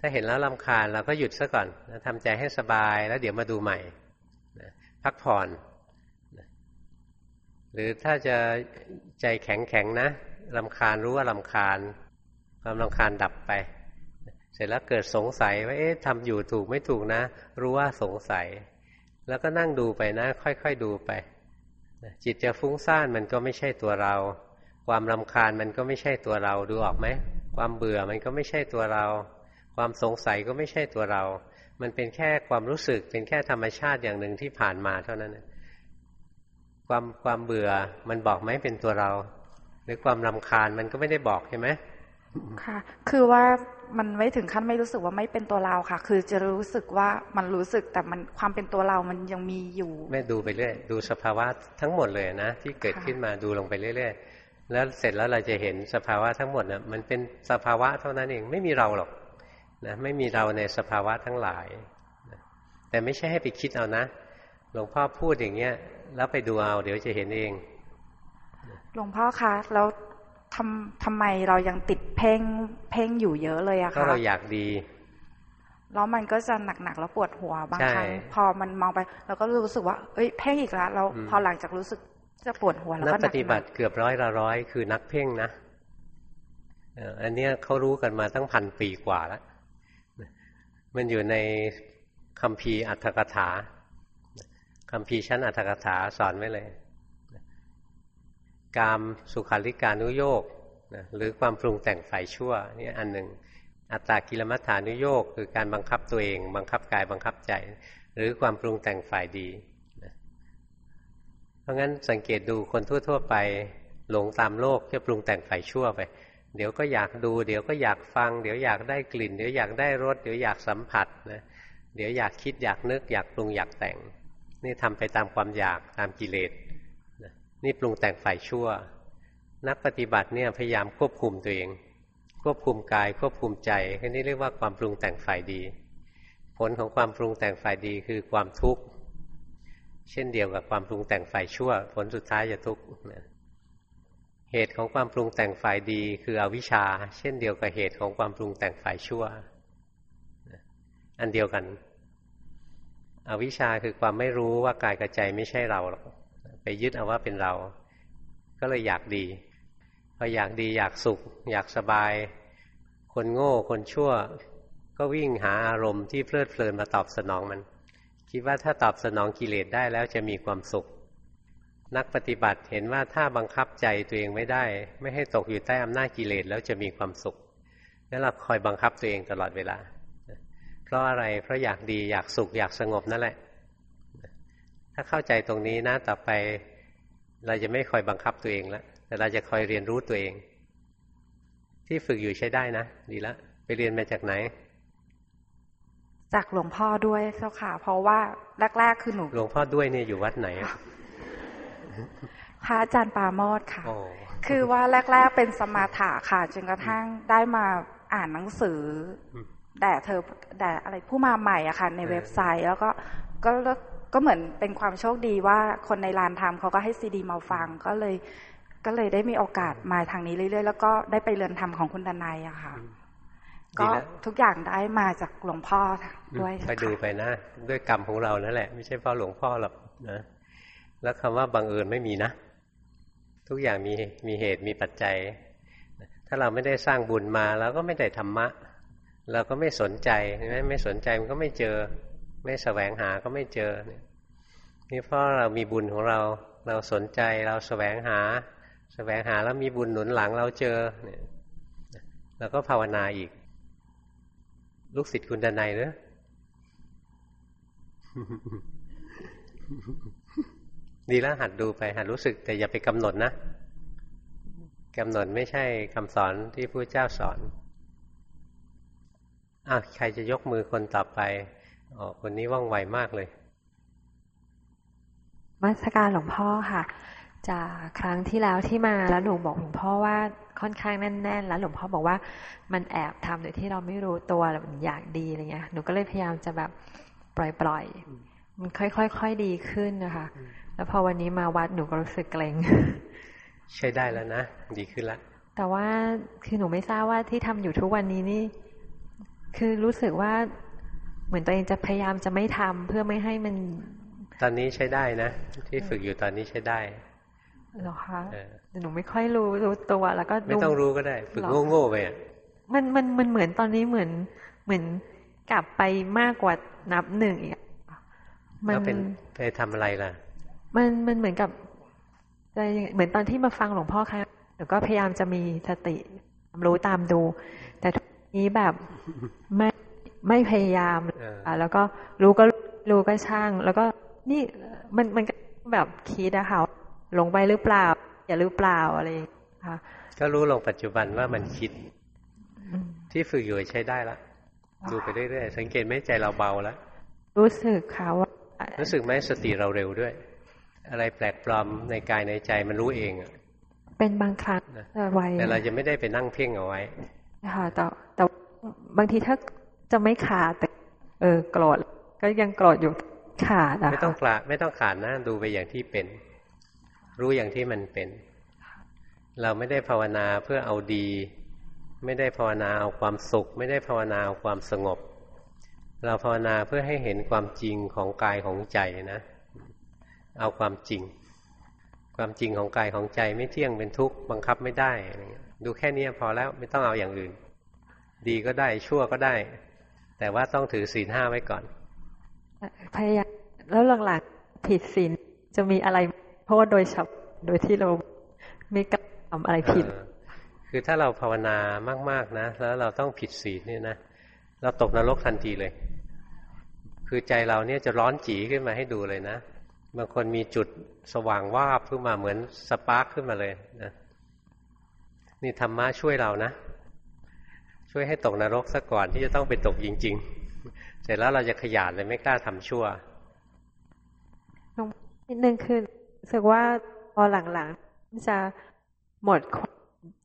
ถ้าเห็นแล้วรำคาญเราก็หยุดซะก่อนทำใจให้สบายแล้วเดี๋ยวมาดูใหม่พักผ่อน หรือถ้าจะใจแข็งแข็งนะลำคาญรู้ว่าลำคาญ ความลำคาญดับไป เสร็จแล้วเกิดสงสัยว่าเอ๊ะทำอยู่ถูกไม่ถูกนะ รู้ว่าสงสัย แล้วก็นั่งดูไปนะ ค่อยๆดูไป จิตจะฟุ้งซ่านมันก็ไม่ใช่ตัวเรา ความลำคาญมันก็ไม่ใช่ตัวเราดูออกไหมความเบื่อมันก็ไม่ใช่ตัวเรา ความสงสัยก็ไม่ใช่ตัวเรา มันเป็นแค่ความรู้สึกเป็นแค่ธรรมชาติอย่างหนึ่งที่ผ่านมาเท่านั้นความความเบื่อมันบอกไหมเป็นตัวเรา หรือความลาคาญมันก็ไม่ได้บอกใช่ไหมค่ะ คือว่า มันไม่ถึงขั้นไม่รู้สึกว่าไม่เป็นตัวเราค่ะ คือจะรู้สึกว่ามันรู้สึกแต่มันความเป็นตัวเรามันยังมีอยู่ไม่ดูไปเรื่อยดูสภาวะทั้งหมดเลยนะที่เกิดขึ้นมาดูลงไปเรื่อยๆแล้วเสร็จแล้วเราจะเห็นสภาวะทั้งหมดนะมันเป็นสภาวะเท่านั้นเองไม่มีเราหรอกนะไม่มีเราในสภาวะทั้งหลายแต่ไม่ใช่ให้ไปคิดเอานะหลวงพ่อพูดอย่างเงี้ยแล้วไปดูเอาเดี๋ยวจะเห็นเองหลวงพ่อคะแล้ว ทำทำไมเรายังติดเพ่งเพ่งอยู่เยอะเลยอะคะก็เราอยากดีแล้วมันก็จะหนักๆแล้วปวดหัวบางครั้งพอมันมองไปเราก็รู้สึกว่า เอ้ยเพ่งอีกแล้วเราพอหลังจากรู้สึกจะปวดหัวแล้วก็นักปฏิบัติเกือบร้อยละร้อยคือนักเพ่งนะอันนี้เขารู้กันมาตั้งพันปีกว่าแล้วมันอยู่ในคำพีอัตถกถาคำพีชั้นอัตถกถาสอนไว้เลย กามสุขาริการุโยกนะหรือความปรุงแต่งฝ่ายชั่วนี่อันหนึ่ง อัตตากิลมัฏฐานุโยกคือการบังคับตัวเอง บังคับกายบังคับใจ หรือความปรุงแต่งฝ่ายดีนะเพราะงั้นสังเกตดูคนทั่ว ๆ ไปหลงตามโลกจะปรุงแต่งฝ่ายชั่วไป เดี๋ยวก็อยากดู เดี๋ยวก็อยากฟัง เดี๋ยวอยากได้กลิ่น เดี๋ยวอยากได้รสเดี๋ยวอยากสัมผัสนะเดี๋ยวอยากคิดอยากนึกอยากปรุงอยากแต่ง นี่ทำไปตามความอยากตามกิเลส นี่ปรุงแต่งฝ่ายชั่ว นักปฏิบัติเนี่ยพยายามควบคุมตัวเอง ควบคุมกายควบคุมใจนนี้เรียกว่าความปรุงแต่งฝ่ายดี ผลของความปรุงแต่งฝ่ายดีคือความทุกข์เช่นเดียวกับความปรุงแต่งฝ่ายชั่ว ผลสุดท้ายจะทุกข์เหตุของความปรุงแต่งฝ่ายดีคืออวิชชา เช่นเดียวกับเหตุของความปรุงแต่งฝ่ายชั่ว อันเดียวกัน อวิชชาคือความไม่รู้ว่ากายกับใจไม่ใช่เราหรอก ไปยึดเอาว่าเป็นเรา ก็เลยอยากดีพออยากดีอยากสุข อยากสบาย คนโง่คนชั่ว ก็วิ่งหาอารมณ์ที่เพลิดเพลินมาตอบสนองมัน คิดว่าถ้าตอบสนองกิเลสได้แล้วจะมีความสุข นักปฏิบัติเห็นว่าถ้าบังคับใจตัวเองไม่ได้ ไม่ให้ตกอยู่ใต้อำนาจกิเลสแล้วจะมีความสุขนั่นเราคอยบังคับตัวเองตลอดเวลา เพราะอะไรเพราะอยากดีอยากสุขอยากสงบนั่นแหละ ถ้าเข้าใจตรงนี้นะต่อไปเราจะไม่คอยบังคับตัวเองแล้วแต่เราจะคอยเรียนรู้ตัวเอง ที่ฝึกอยู่ใช้ได้นะ ดีละ ไปเรียนมาจากไหน จากหลวงพ่อด้วยเจ้าค่ะ เพราะว่าแรกๆคือหนูหลวงพ่อด้วยเนี่ยอยู่วัดไหนพระอาจารย์ปาโมดค่ะ คือว่าแรก ๆ เป็นสมาถะค่ะจนกระทั่งได้มาอ่านหนังสือแต่เธอแต่อะไรผู้มาใหม่อะค่ะ ในเว็บไซต์ แล้วก็ก็ก็ เหมือนเป็นความโชคดีว่าคนในลานธรรมเขาก็ให้ซีดีมาฟังก็เลยก็เลยได้มีโอกาสมาทางนี้เรื่อยๆ แล้วก็ได้ไปเรียนธรรมของคุณดนายอะค่ะ ก็ทุกอย่างได้มาจากหลวงพ่อด้วยไปดูไปนะ ด้วยกรรมของเรานั่นแหละ ไม่ใช่เพราะหลวงพ่อหรอกนะ แล้วคำว่าบังเอิญไม่มีนะ ทุกอย่างมีมีเหตุมีปัจจัย ถ้าเราไม่ได้สร้างบุญมาเราก็ไม่ได้ธรรมะ เราก็ไม่สนใจไม่สนใจมันก็ไม่เจอ ไม่แสวงหาก็ไม่เจอนี่เพราะเรามีบุญของเรา เราสนใจเราแสวงหาแสวงหาแล้วมีบุญหนุนหลังเราเจอเนี่ยเราก็ภาวนาอีก ลูกศิษย์คุณดนัยเนอะดีแล้วหัดดูไป หัดรู้สึกแต่อย่าไปกำหนดนะกำหนดไม่ใช่คำสอนที่พระเจ้าสอนอะใครจะยกมือคนต่อไป อ๋อคนนี้ว่องไวมากเลยมาสการหลวงพ่อค่ะ จากครั้งที่แล้วที่มาแล้วหนูบอกหลวงพ่อว่าค่อนข้างแน่นๆ แล้วหลวงพ่อบอกว่ามันแอบทำโดยที่เราไม่รู้ตัวมันอยากดีอะไรเงี้ยหนูก็เลยพยายามจะแบบปล่อยๆมันค่อยๆดีขึ้นนะคะ แล้วพอวันนี้มาวัดหนูก็รู้สึกเกรงใช้ได้แล้วนะดีขึ้นแล้วแต่ว่าคือหนูไม่ทราบว่าที่ทำอยู่ทุกวันนี้นี่ คือรู้สึกว่า เหมือนตัวเองจะพยายามจะไม่ทำเพื่อไม่ให้มัน ตอนนี้ใช้ได้นะ ที่ฝึกอยู่ตอนนี้ใช้ได้หรอคะหนูไม่ค่อยรู้รู้ตัวแล้วก็ไม่ต้องรู้ก็ได้ ฝึกโง่ๆไปอะมันมันมันเหมือนตอนนี้เหมือนเหมือนกลับไปมากกว่านับหนึ่งอีกมันเป็นไปทำอะไรล่ะ มันมันเหมือนกับเหมือนตอนที่มาฟังหลวงพ่อค่ะหนูก็พยายามจะมีสติรู้ตามดู แต่ทุกนี้แบบไม่ ไม่พยายามอ่าแล้วก็รู้ก็รู้ก็ช่าง แล้วก็นี่มันมันก็แบบคิดอะค่ะหลงไปหรือเปล่า อย่าหรือเปล่าอะไรค่ะก็รู้ลงปัจจุบันว่ามันคิด ที่ฝึกอยู่ใช้ได้ละดูไปเรื่อยๆสังเกตไหมใจเราเบาแล้วรู้สึกค่ะว่ารู้สึกไหมสติเราเร็วด้วย อะไรแปลกปลอมในกายในใจมันรู้เองอะเป็นบางครั้งแต่เราจะไม่ได้ไปนั่งเพ่งเอาไว้ค่ะแต่แต่บางทีถ้า จะไม่ขาดแต่เออโกรธก็ยังโกรธอยู่ขาดอะไม่ต้องขาไม่ต้องขาดนะดูไปอย่างที่เป็น รู้อย่างที่มันเป็น เราไม่ได้ภาวนาเพื่อเอาดี ไม่ได้ภาวนาเอาความสุข ไม่ได้ภาวนาเอาความสงบ เราภาวนาเพื่อให้เห็นความจริงของกายของใจนะ เอาความจริง ความจริงของกายของใจไม่เที่ยงเป็นทุกข์บังคับไม่ได้ ดูแค่นี้พอแล้วไม่ต้องเอาอย่างอื่น ดีก็ได้ชั่วก็ได้ แต่ว่าต้องถือศีลห้าไว้ก่อน พยายามแล้วหลังๆผิดศีลจะมีอะไรโทษโดยฉับโดยที่เราไม่กระทำอะไรผิดคืคือถ้าเราภาวนามาก ๆนะ แล้วเราต้องผิดศีลเนี่ยนะเราตกนรกทันทีเลย คือใจเราเนี่ยจะร้อนจีขึ้นมาให้ดูเลยนะบางคนมีจุดสว่างวาบขึ้นมาเหมือนสปาร์คขึ้นมาเลยนะนี่ธรรมะช่วยเรานะ ช่วยให้ตกนรกซะก่อนที่จะต้องไปตกจริง ๆ เสร็จแล้วเราจะขยาดเลยไม่กล้าทำชั่วนิดนึงคือรู้สึกว่าพอหลังๆจะหมด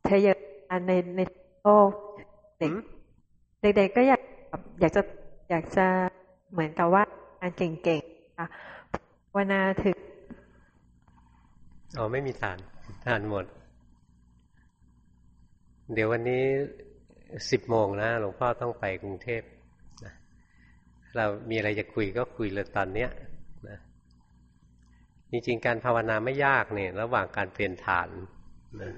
ทะเยอในในโลกเด็กเด็กๆก็อยากอยากจะอยากจะเหมือนกับว่าการเก่งๆค่ะวนาถึงอ๋อไม่มีทานทานหมด เดี๋ยววันนี้ สิบโมงนะหลวงพ่อต้องไปกรุงเทพนะเรามีอะไรจะคุยก็คุยเลยตอนเนี้ยนะจริงๆ การภาวนาไม่ยากเนี่ย ระหว่างการเปลี่ยนฐานนะ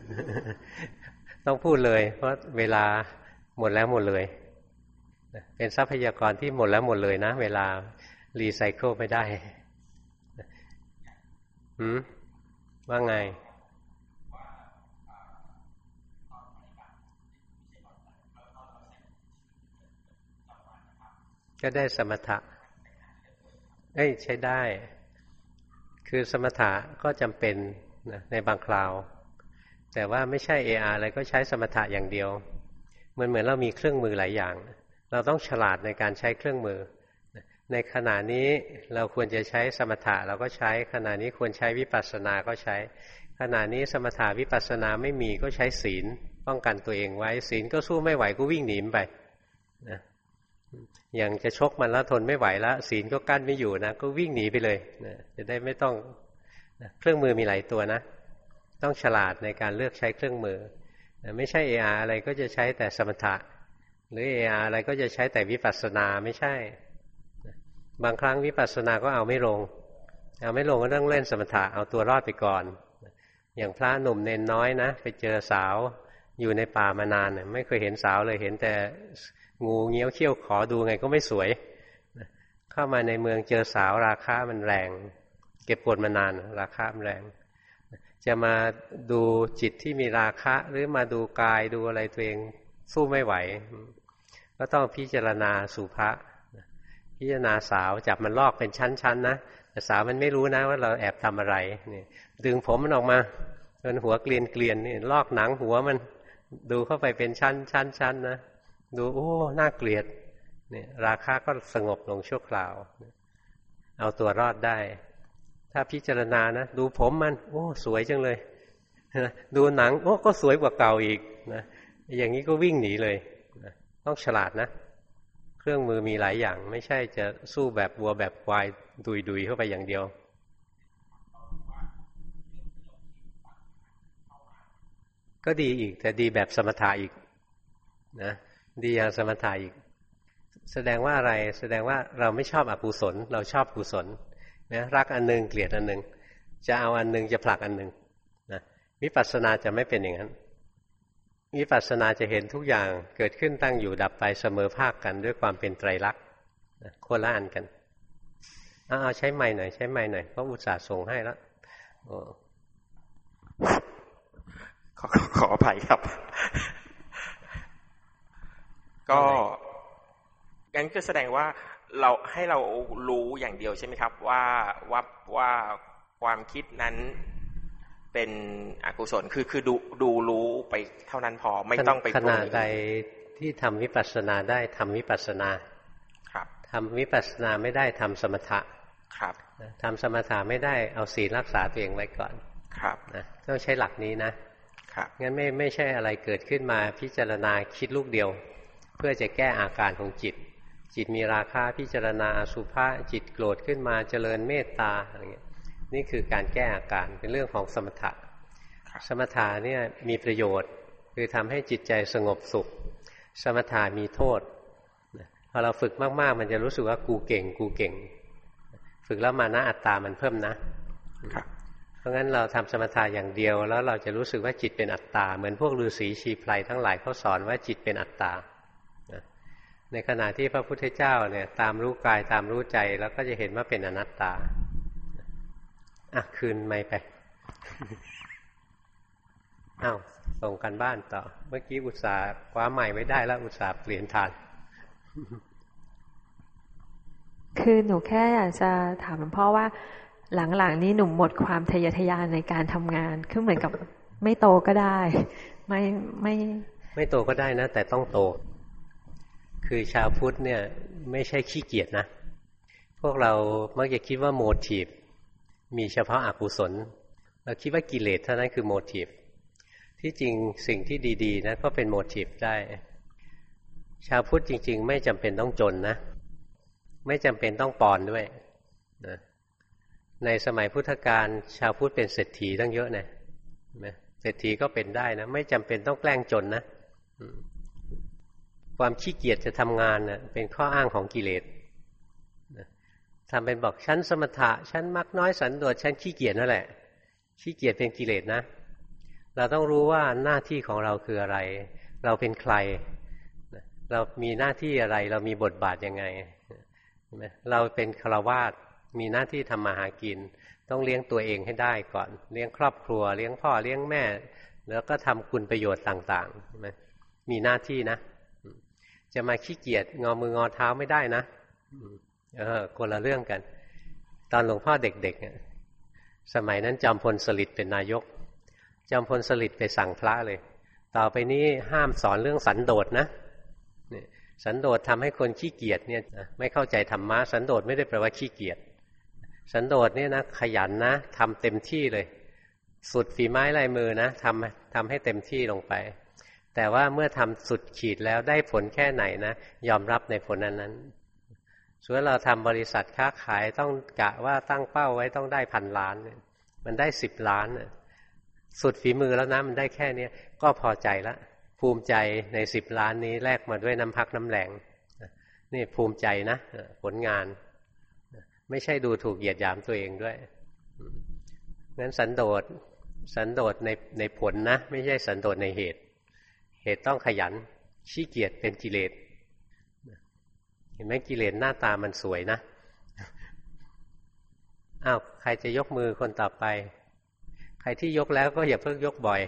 ต้องพูดเลย เพราะเวลาหมดแล้วหมดเลยเป็นทรัพยากรที่หมดแล้วหมดเลยนะ เวลารีไซเคิลไม่ได้หืมว่าไง ก็ได้สมถะเอ้ยใช้ได้ คือสมถะก็จำเป็นนะในบางคราว แต่ว่าไม่ใช่เออาอะไรก็ใช้สมถะอย่างเดียว มันเหมือนเรามีเครื่องมือหลายอย่าง เราต้องฉลาดในการใช้เครื่องมือ ในขณะนี้เราควรจะใช้สมถะเราก็ใช้ ขณะนี้ควรใช้วิปัสสนาก็ใช้ ขณะนี้สมถะวิปัสสนาไม่มีก็ใช้ศีล ป้องกันตัวเองไว้ศีลก็สู้ไม่ไหวก็วิ่งหนีไปนะ อย่างจะชกมันแล้วทนไม่ไหวแล้วศีลก็กั้นไม่อยู่นะก็วิ่งหนีไปเลยนะจะได้ไม่ต้องนะเครื่องมือมีหลายตัวนะ ต้องฉลาดในการเลือกใช้เครื่องมือไม่ใช่เออาอะไรก็จะใช้แต่สมถะ หรือเออาอะไรก็จะใช้แต่วิปัสสนาไม่ใช่ บางครั้งวิปัสสนาก็เอาไม่ลง เอาไม่ลงก็ต้องเล่นสมถะเอาตัวรอดไปก่อน อย่างพระหนุ่มเนนน้อยนะ ไปเจอสาวอยู่ในป่ามานานไม่เคยเห็นสาวเลยเห็นแต่ งูเงี้ยวเขี้ยวขอดูไงก็ไม่สวย เข้ามาในเมืองเจอสาวราคามันแรง เก็บกดมานาน ราคามันแรง จะมาดูจิตที่มีราคะ หรือมาดูกายดูอะไรตัวเองสู้ไม่ไหว ก็ต้องพิจารณาสุภะพิจารณาสาวจับมันลอกเป็นชั้นๆนะแต่สาวมันไม่รู้นะว่าเราแอบทำอะไรนี่ดึงผมมันออกมาจนหัวเกลียนเกลียนนี่ลอกหนังหัวมันดูเข้าไปเป็นชั้นชั้นชั้นนะ ดูโอ้น่าเกลียดเนี่ยราคาก็สงบลงชั่วคราว เอาตัวรอดได้ ถ้าพิจารณานะดูผมมัน โอ้ สวยจังเลยดูหนัง โอ้ก็สวยกว่าเก่าอีกนะอย่างนี้ก็วิ่งหนีเลยนะต้องฉลาดนะ เครื่องมือมีหลายอย่าง ไม่ใช่จะสู้แบบวัวแบบควายดุยดุยเข้าไปอย่างเดียว ก็ดีอีก แต่ดีแบบสมถะอีกนะ ดีอย่างสมถะอีก แสดงว่าอะไรแสดงว่าเราไม่ชอบอกุศล เราชอบกุศลนะรักอันหนึ่งเกลียดอันหนึ่งจะเอาอันหนึ่งจะผลักอันหนึ่งนะวิปัสสนาจะไม่เป็นอย่างนั้นวิปัสสนาจะเห็นทุกอย่างเกิดขึ้นตั้งอยู่ดับไปเสมอภาคกันด้วยความเป็นไตรลักษณ์คนละอันกันเอาใช้ไม้หน่อยใช้ไม้หน่อยเพราะอุตส่าห์ส่งให้แล้วขอขออภัยครับ ก็งั้นก็แสดงว่าเราให้เรารู้อย่างเดียวใช่ไหมครับ ว่าว่าว่าความคิดนั้นเป็นอกุศลคือคือดูดูรู้ไปเท่านั้นพอไม่ต้องไปขนาดใดที่ทำวิปัสสนาได้ทำวิปัสสนาครับทำวิปัสสนาไม่ได้ทำสมถะครับทำสมถะไม่ได้เอาศีลรักษาตัวเองไว้ก่อนครับนะต้องใช้หลักนี้นะครับงั้นไม่ไม่ใช่อะไรเกิดขึ้นมาพิจารณาคิดลูกเดียวเพื่อจะแก้อาการของจิต จิตมีราคาพิจารณาอสุภะจิตโกรธขึ้นมาเจริญเมตตาอะไรเงี้ยนี่คือการแก้อาการเป็นเรื่องของสมถะ สมถะเนี่ยมีประโยชน์คือทำให้จิตใจสงบสุข สมถะมีโทษพอเราฝึกมากๆ มันจะรู้สึกว่ากูเก่ง กูเก่ง ฝึกแล้วมานะอัตตามันเพิ่มนะเพราะงั้นเราทำสมถะอย่างเดียว แล้วเราจะรู้สึกว่าจิตเป็นอัตตา เหมือนพวกฤาษีชีไพรทั้งหลายเขาสอนว่าจิตเป็นอัตตา ในขณะที่พระพุทธเจ้าเนี่ย ตามรู้กายตามรู้ใจ แล้วก็จะเห็นว่าเป็นอนัตตา อะ คืนไม่ไปอ้าวส่งกันบ้านต่อ เมื่อกี้อุตส่าห์คว้าใหม่ไว้ได้แล้ว อุตส่าห์เปลี่ยนทาน คือหนูแค่อยากจะถามหลวงพ่อว่า หลังๆนี้หนูหมดความทะเยอทะยานในการทำงานคือเหมือนกับไม่โตก็ได้ ไม่ไม่ ไม่โตก็ได้นะ แต่ต้องโต คือชาวพุทธเนี่ยไม่ใช่ขี้เกียจนะ พวกเรามักจะคิดว่าโมทีฟมีเฉพาะอากุศล เราคิดว่ากิเลสเท่านั้นคือโมทีฟที่จริงสิ่งที่ดีๆนะก็เป็นโมทีฟได้ ชาวพุทธจริง ๆ ไม่จำเป็นต้องจนนะ ไม่จำเป็นต้องปอนด้วยนะในสมัยพุทธกาลชาวพุทธเป็นเศรษฐีตั้งเยอะนะเศรษฐีก็เป็นได้นะ ไม่จำเป็นต้องแกล้งจนนะ ความขี้เกียจจะทำงานนะเป็นข้ออ้างของกิเลสทำเป็นบอกฉันสมถะฉันมักน้อยสันโดษฉันขี้เกียจนั่นแหละ ขี้เกียจเป็นกิเลสนะ เราต้องรู้ว่าหน้าที่ของเราคืออะไร เราเป็นใคร เรามีหน้าที่อะไร เรามีบทบาทยังไง เราเป็นฆราวาสมีหน้าที่ทำมาหากิน ต้องเลี้ยงตัวเองให้ได้ก่อน เลี้ยงครอบครัว เลี้ยงพ่อเลี้ยงแม่ แล้วก็ทำคุณประโยชน์ต่างๆมีหน้าที่นะ จะมาขี้เกียจงอมืองอเท้าไม่ได้นะเออคนละเรื่องกัน ตอนหลวงพ่อเด็กๆสมัยนั้นจอมพลสฤษดิ์เป็นนายกจอมพลสฤษดิ์ไปสั่งพระเลย ต่อไปนี้ห้ามสอนเรื่องสันโดษนะสันโดษทำให้คนขี้เกียจเนี่ยไม่เข้าใจธรรมะสันโดษไม่ได้แปลว่าขี้เกียจสันโดษเนี่ยนะขยันนะทำเต็มที่เลย สุดฝีไม้ลายมือนะทำทำให้เต็มที่ลงไป แต่ว่าเมื่อทำสุดขีดแล้วได้ผลแค่ไหนนะ ยอมรับในผลนั้นนั้นส่วนเราทำบริษัทค้าขายต้องกะว่าตั้งเป้าไว้ต้องได้พันล้าน มันได้สิบล้านสุดฝีมือแล้วนะมันได้แค่เนี้ยก็พอใจละภูมิใจในสิบล้านนี้แลกมาด้วยน้ำพักน้ำแรงนี่ภูมิใจนะผลงาน ไม่ใช่ดูถูกเหยียดหยามตัวเองด้วยงั้นสันโดษสันโดษในในผลนะ ไม่ใช่สันโดษในเหตุ เหตุต้องขยันขี้เกียจเป็นกิเลสเห็นไหมกิเลสหน้าตามันสวยนะอ้าวใครจะยกมือคนต่อไป ใครที่ยกแล้วก็อย่าเพิ่งยกบ่อย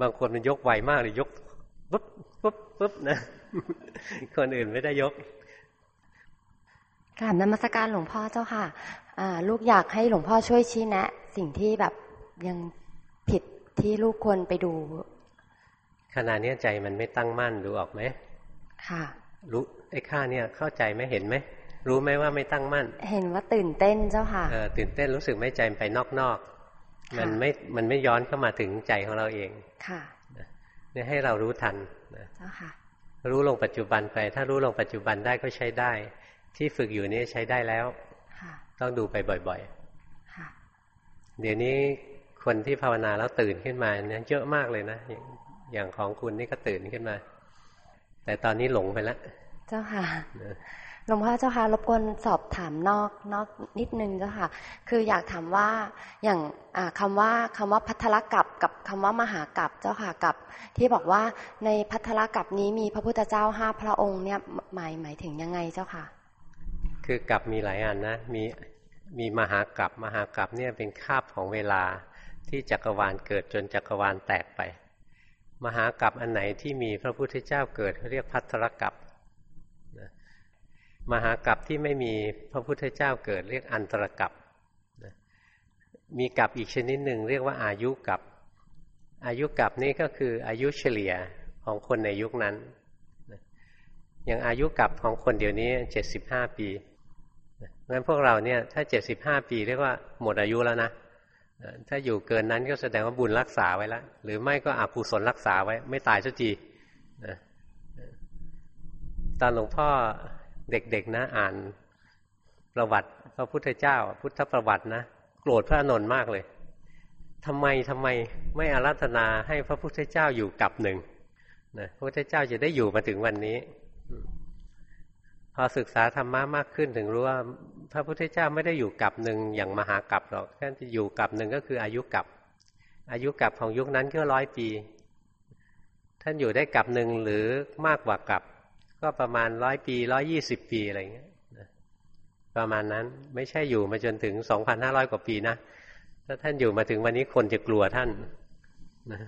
บางคนมันยกไวมากเลยยกปุ๊บปุ๊บปุ๊บนะคนอื่นไม่ได้ยกกาบนมัสการหลวงพ่อเจ้าค่ะลูกอยากให้หลวงพ่อช่วยชี้แนะ สิ่งที่แบบยังผิดที่ลูกควรไปดู ขณะนี้ใจมันไม่ตั้งมั่นรู้ออกไหมค่ะรู้ไอ้ข้าเนี่ยเข้าใจไหมเห็นไหมรู้ไหมว่าไม่ตั้งมั่น เห็นว่าตื่นเต้นเจ้าค่ะเออตื่นเต้นรู้สึกไม่ใจไปนอกมันไม่มันไม่ย้อนเข้ามาถึงใจของเราเองค่ะเนี่ยให้เรารู้ทันนะรู้ลงปัจจุบันไป ถ้ารู้ลงปัจจุบันได้ก็ใช้ได้ ที่ฝึกอยู่นี้ใช้ได้แล้วต้องดูไปบ่อยๆเดี๋ยวนี้คนที่ภาวนาแล้วตื่นขึ้นมาเนี่ยเยอะมากเลยนะ อย่างของคุณนี่ก็ตื่นขึ้นมา แต่ตอนนี้หลงไปแล้วเจ้าค่ะหลวงพ่อเจ้าค่ะรบกวนสอบถามนอกนอกนิดนึงเจ้าค่ะ คืออยากถามว่าอย่างคำว่าคำว่าพัทรกับกับคำว่ามหากับเจ้าค่ะกับ ที่บอกว่าในพัทรกับนี้มีพระพุทธเจ้าห้าพระองค์เนี่ยหมายหมายถึงยังไงเจ้าค่ะ คือกับมีหลายอันนะมีมีมหากับมหากับเนี่ยเป็นคาบของเวลาที่จักรวาลเกิดจนจักรวาลแตกไป มหากับอันไหนที่มีพระพุทธเจ้าเกิดเรียกพัทรกับมหากัปที่ไม่มีพระพุทธเจ้าเกิดเรียกอันตรกัปมีกัปอีกชนิดหนึ่งเรียกว่าอายุกัปอายุกัปนี่ก็คืออายุเฉลี่ยของคนในยุคนั้นอย่างอายุกัปของคนเดี๋ยวนี้เจ็ดสิบห้าปีงั้นพวกเราเนี่ยถ้าเจ็ดสิบห้าปีเรียกว่าหมดอายุแล้วนะ ถ้าอยู่เกินนั้นก็แสดงว่าบุญรักษาไว้แล้วหรือไม่ก็อกุศลรักษาไว้ ไม่ตายสักทีตอนหลวงพ่อเด็กๆนะ อ่านประวัติพระพุทธเจ้า พุทธประวัตินะโกรธพระนนท์มากเลยทำไมทำไมไม่อาราธนาให้พระพุทธเจ้าอยู่กับหนึ่งนะพระพุทธเจ้าจะได้อยู่มาถึงวันนี้ พอศึกษาธรรมะมากขึ้นถึงรู้ว่า พระพุทธเจ้าไม่ได้อยู่กับหนึ่งอย่างมหากับหรอกแค่จะอยู่กับหนึ่งก็คืออายุกับ อายุกับของยุคนั้นก็ร้อยปี ท่านอยู่ได้กับหนึ่งหรือมากกว่ากับ ก็ประมาณร้อยปีร้อยี่สิบปีอะไรเงี้ยประมาณนั้นไม่ใช่อยู่มาจนถึงสองพันห้าร้อยกว่าปีนะถ้าท่านอยู่มาถึงวันนี้คนจะกลัวท่านนะ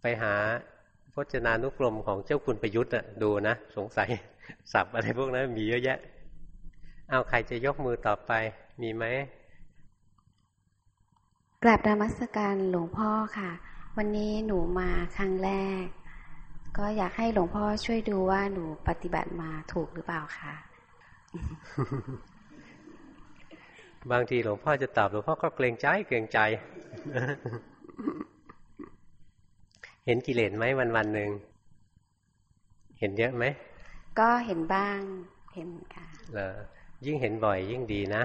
ไปหา จนานุกรมของเจ้าคุณประยุทธ์ดูนะ สงสัยสับอะไรพวกนั้นมีเยอะแยะ เอาใครจะยกมือต่อไป มีไหมกราบธรรมสการหลวงพ่อค่ะ วันนี้หนูมาครั้งแรก ก็อยากให้หลวงพ่อช่วยดูว่าหนูปฏิบัติมาถูกหรือเปล่าคะบางทีหลวงพ่อจะตอบหลวงพ่อก็เกรงใจเกรงใจ เห็นกิเลสไหมวันวันหนึ่งเห็นเยอะไหมก็เห็นบ้างเห็นค่ะเหรอยิ่งเห็นบ่อยยิ่งดีนะ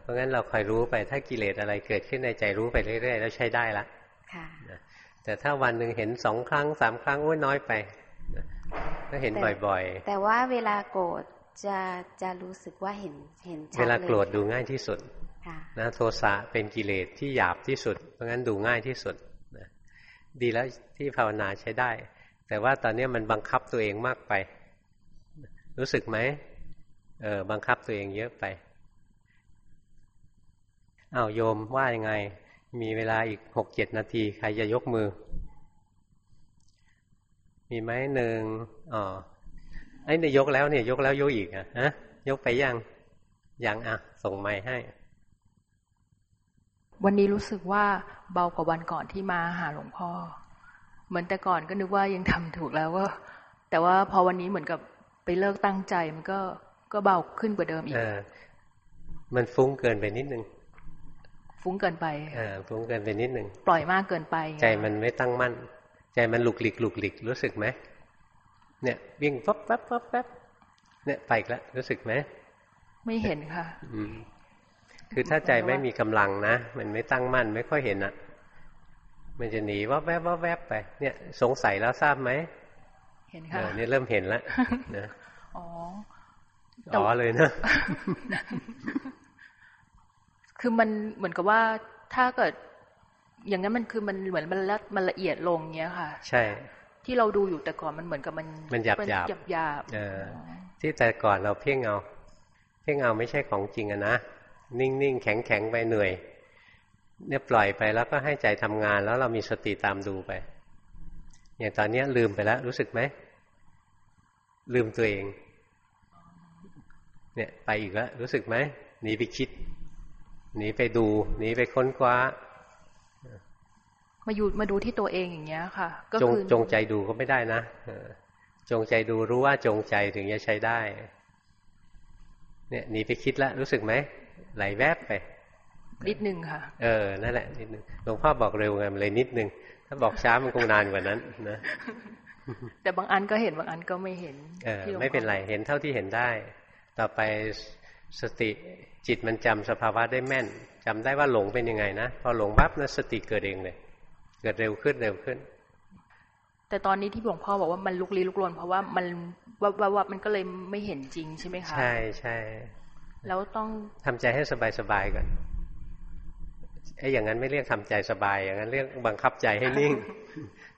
เพราะงั้นเราคอยรู้ไปถ้ากิเลสอะไรเกิดขึ้นในใจรู้ไปเรื่อยๆแล้วใช้ได้ละแต่ถ้าวันหนึ่งเห็นสองครั้งสามครั้งโอ้ยน้อยไปก็เห็นบ่อยๆ แต่ว่าเวลาโกรธจะจะรู้สึกว่าเห็นเห็นชัดเวลาโกรธดูง่ายที่สุดนะโทสะเป็นกิเลสที่หยาบที่สุด เพราะงั้นดูง่ายที่สุด ดีแล้วที่ภาวนาใช้ได้ แต่ว่าตอนนี้มันบังคับตัวเองมากไป รู้สึกไหมเออบังคับตัวเองเยอะไปอา้าวโยมว่ายังไง มีเวลาอีกหกเจ็ดนาที ใครจะยกมือ มีไหมหนึ่งอ๋อไอ้เนี่ยยกแล้วเนี่ย ยกแล้วยกอีกอะฮะยกไปยังยังอะ ส่งไม้ให้ วันนี้รู้สึกว่าเบากว่าวันก่อนที่มาหาหลวงพ่อ เหมือนแต่ก่อนก็นึกว่ายังทำถูกแล้วก็แต่ว่าพอวันนี้เหมือนกับไปเลิกตั้งใจมันก็ก็เบาขึ้นกว่าเดิมอีกมันฟุ้งเกินไปนิดนึง ฟุ้งเกินไปอ่าฟุ้งเกินไปนิดหนึ่งปล่อยมากเกินไป ใจมันไม่ตั้งมั่น ใจมันหลุกหลิกหลุกหลิกรู้สึกไหมเนี่ยวิ่งปั๊บปั๊บปั๊บปั๊บเนี่ยไปแล้วรู้สึกไหมไม่เห็นค่ะอืม คือถ้าใจไม่มีกำลังนะ มันไม่ตั้งมั่นไม่ค่อยเห็นอะ มันจะหนีว่าแวบว่าแวบไป เนี่ย สงสัยแล้วทราบไหม เห็นค่ะเนี่ยเริ่มเห็นแล้วนะอ๋ออ๋อเลยนะ คือมันเหมือนกับว่าถ้าเกิด อย่างนั้นมันคือมันเหมือนมันละมันละเอียดลงเงี้ยค่ะ ใช่ ที่เราดูอยู่แต่ก่อนมันเหมือนกับมันมันหยาบหยาบหยาบเออที่แต่ก่อนเราเพ่งเอา เพ่งเอาไม่ใช่ของจริงอะนะ นิ่งนิ่งแข็งแข็งไปเหนื่อย เนี่ยปล่อยไปแล้วก็ให้ใจทำงานแล้วเรามีสติตามดูไป อย่างตอนนี้ลืมไปแล้วรู้สึกไหม ลืมตัวเอง เนี่ยไปอีกแล้วรู้สึกไหมหนีไปคิดหนีไปดูหนีไปค้นคว้า มาอยู่มาดูที่ตัวเองอย่างเงี้ยค่ะ ก็คือจงใจดูก็ไม่ได้นะจงใจดูรู้ว่าจงใจถึงจะใช้ได้ เนี่ยหนีไปคิดแล้วรู้สึกไหม ไหลแวบไป นิดนึงค่ะ เออ นั่นแหละ นิดนึงหลวงพ่อบอกเร็วไงมันเลยนิดนึง ถ้าบอกช้ามันคงนานกว่านั้น นะ แต่บางอันก็เห็นบางอันก็ไม่เห็น เออ ไม่เป็นไร เห็นเท่าที่เห็นได้ ต่อไปสติจิตมันจำสภาวะได้แม่นจำได้ว่าหลงเป็นยังไงนะ พอหลงปั๊บนะสติเกิดเองเลย เกิดเร็วขึ้นเร็วขึ้น แต่ตอนนี้ที่หลวงพ่อบอกว่ามันลุกลี้ลุกลนเพราะว่ามันว่าว่าว่ามันก็เลยไม่เห็นจริงใช่ไหมคะ ใช่ใช่ แล้วต้องทำใจให้สบายสบายก่อนไอ้อย่างนั้นไม่เรียกทำใจสบาย อย่างนั้นเรียกบังคับใจให้นิ่ง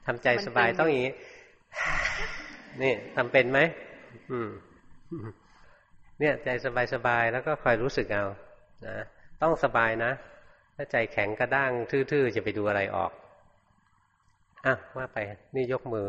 ทำใจสบายต้องอย่างนี้ นี่ทำเป็นไหมอืม เนี่ย ใจสบายๆแล้วก็คอยรู้สึกเอานะต้องสบายนะถ้าใจแข็งกระด้างทื่อๆจะไปดูอะไรออกอะว่าไปนี่ยกมือ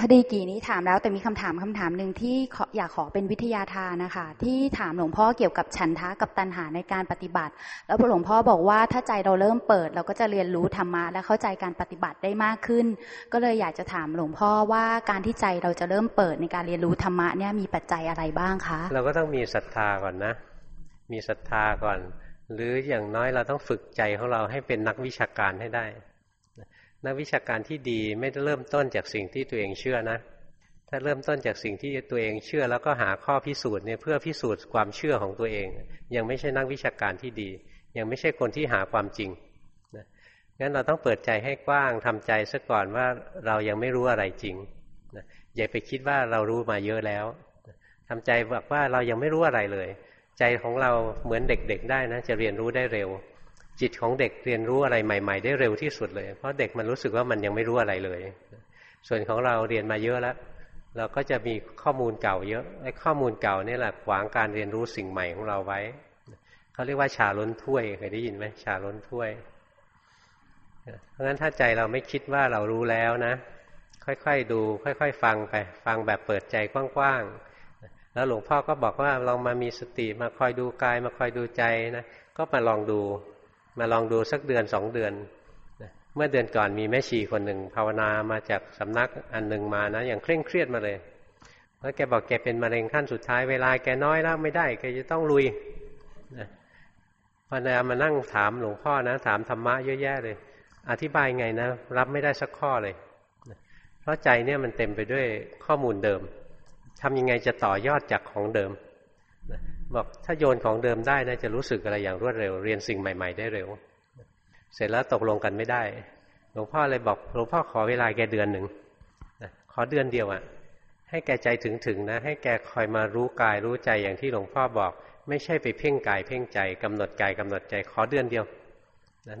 พอดีกี่นี้ถามแล้วแต่มีคำถามคำถามหนึ่งที่อยากขอเป็นวิทยาทานนะคะที่ถามหลวงพ่อเกี่ยวกับฉันทะกับตัณหาในการปฏิบัติ แล้วหลวงพ่อบอกว่าถ้าใจเราเริ่มเปิด เราก็จะเรียนรู้ธรรมะและเข้าใจการปฏิบัติได้มากขึ้น ก็เลยอยากจะถามหลวงพ่อว่าการที่ใจเราจะเริ่มเปิดในการเรียนรู้ธรรมะเนี่ยมีปัจจัยอะไรบ้างคะ เราก็ต้องมีศรัทธาก่อนนะ มีศรัทธาก่อน หรืออย่างน้อยเราต้องฝึกใจของเราให้เป็นนักวิชาการให้ได้ นักวิชาการที่ดีไม่ได้เริ่มต้นจากสิ่งที่ตัวเองเชื่อนะ ถ้าเริ่มต้นจากสิ่งที่ตัวเองเชื่อ แล้วก็หาข้อพิสูจน์เนี่ยเพื่อพิสูจน์ความเชื่อของตัวเอง ยังไม่ใช่นักวิชาการที่ดี ยังไม่ใช่คนที่หาความจริงนะงั้นเราต้องเปิดใจให้กว้างทำใจซะก่อนว่าเรายังไม่รู้อะไรจริงนะอย่าไปคิดว่าเรารู้มาเยอะแล้วทำใจบอกว่าเรายังไม่รู้อะไรเลย ใจของเราเหมือนเด็กๆได้นะ จะเรียนรู้ได้เร็ว จิตของเด็กเรียนรู้อะไรใหม่ ๆ ได้เร็วที่สุดเลย เพราะเด็กมันรู้สึกว่ามันยังไม่รู้อะไรเลย ส่วนของเราเรียนมาเยอะแล้วเราก็จะมีข้อมูลเก่าเยอะไอ้ข้อมูลเก่านี่แหละขวางการเรียนรู้สิ่งใหม่ของเราไว้เขาเรียกว่าชาล้นถ้วยเคยได้ยินไหมชาล้นถ้วย เพราะฉะนั้นถ้าใจเราไม่คิดว่าเรารู้แล้วนะ ค่อยๆดู ค่อย ๆ ฟังไป ฟังแบบเปิดใจกว้างๆแล้วหลวงพ่อก็บอกว่าลองมามีสติมาคอยดูกายมาคอยดูใจนะก็มาลองดู มาลองดูสักเดือนสองเดือนเมื่อเดือนก่อนมีแม่ชีคนหนึ่งภาวนามาจากสำนักอันหนึ่งมานะอย่างเคร่งเครียดมาเลยแล้วแกบอกแกเป็นมะเร็งขั้นสุดท้ายเวลาแกน้อยแล้วไม่ได้แกจะต้องลุยนะพอนามานั่งถามหลวงพ่อนะ ถามธรรมะเยอะแยะเลย อธิบายไงนะ รับไม่ได้สักข้อเลย เพราะใจเนี่ยมันเต็มไปด้วยข้อมูลเดิมทำยังไงจะต่อยอดจากของเดิม บอกถ้าโยนของเดิมได้นะจะรู้สึกอะไรอย่างรวดเร็ว เรียนสิ่งใหม่ ๆ ได้เร็ว เสร็จแล้วตกลงกันไม่ได้ หลวงพ่อเลยบอกหลวงพ่อขอเวลาแกเดือนหนึ่งขอเดือนเดียวอะ่ะ ให้แกใจถึงๆนะ ให้แกคอยมารู้กายรู้ใจอย่างที่หลวงพ่อบอก ไม่ใช่ไปเพ่งกายเพ่งใจกำหนดกายกำหนดใจ ขอเดือนเดียว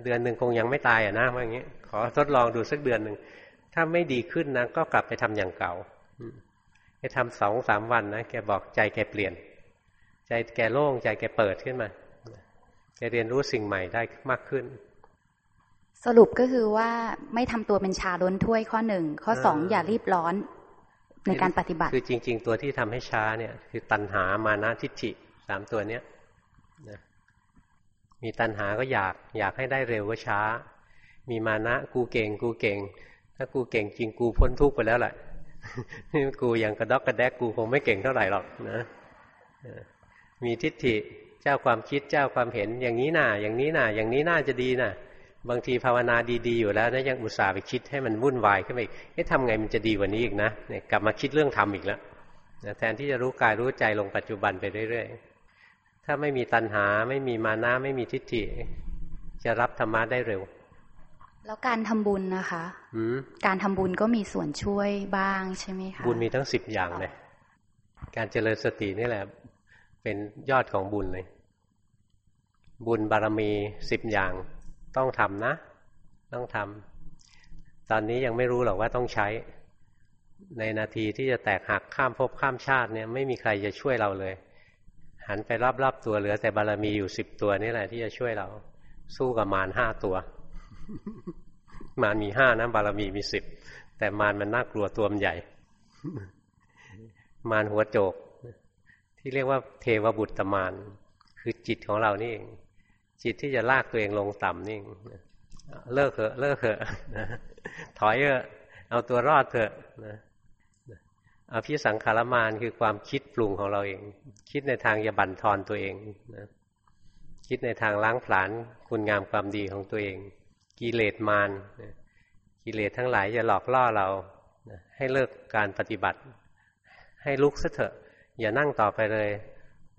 เดือนหนึ่งคงยังไม่ตายอะนะว่าอย่างนี้ ขอทดลองดูสักเดือนหนึ่งถ้าไม่ดีขึ้นนะก็กลับไปทำอย่างเก่าไปทำสองสามวันนะแกบอกใจแกเปลี่ยน ใจแกโล่งใจแกเปิดขึ้นมาจะเรียนรู้สิ่งใหม่ได้มากขึ้น สรุปก็คือว่าไม่ทำตัวเป็นชาล้นถ้วยข้อหนึ่งข้อสองอย่ารีบร้อนในการปฏิบัติ คือจริง ๆ ตัวที่ทำให้ช้าเนี่ย คือตัณหามานะทิฏฐิสามตัวเนี้ยนะมีตัณหาก็อยาก อยากให้ได้เร็วก็ช้า มีมานะกูเก่งกูเก่ง ถ้ากูเก่งจริงกูพ้นทุกข์ไปแล้วแหละนี่กูยังกระดอกกระแดกกูคงไม่เก่งเท่าไหร่หรอกนะ มีทิฏฐิเจ้าความคิดเจ้าความเห็นอย่างนี้น่ะ อย่างนี้น่ะ อย่างนี้น่าจะดีน่ะ บางทีภาวนาดีๆอยู่แล้วนะยังอุตส่าห์ไปคิดให้มันวุ่นวายขึ้นไปเอ๊ะทำไงมันจะดีกว่านี้อีกนะเนี่ยกลับมาคิดเรื่องทำอีกแล้วแทนที่จะรู้กายรู้ใจลงปัจจุบันไปเรื่อยๆ ถ้าไม่มีตัณหาไม่มีมานะไม่มีทิฏฐิ จะรับธรรมะได้เร็ว แล้วการทำบุญนะคะการทำบุญก็มีส่วนช่วยบ้างใช่ไหมคะบุญมีทั้งสิบอย่างเลยการเจริญสตินี่แหละ เป็นยอดของบุญเลย บุญบารมีสิบอย่างต้องทำนะ ต้องทำตอนนี้ยังไม่รู้หรอกว่าต้องใช้ ในนาทีที่จะแตกหักข้ามภพข้ามชาติเนี่ยไม่มีใครจะช่วยเราเลย หันไปรอบๆตัวเหลือ แต่บารมีอยู่สิบตัวนี่แหละที่จะช่วยเรา สู้กับมารห้าตัวมารมีห้านะบารมีมีสิบแต่มารมันน่ากลัวตัวมันใหญ่ มารหัวโจก ที่เรียกว่าเทวบุตรมาน คือจิตของเรานี่เอง จิตที่จะลากตัวเองลงต่ำนี่เลิกเถอะเลิกเถอะถอยเถอะเอาตัวรอดเถอะนะอภิสังขารมานคือความคิดปรุงของเราเอง คิดในทางจะบั่นทอนตัวเองนะคิดในทางล้างผลาญคุณงามความดีของตัวเอง กิเลสมารกิเลสทั้งหลายจะหลอกล่อเราให้เลิกการปฏิบัติ ให้ลุกซะเถอะ อย่านั่งต่อไปเลย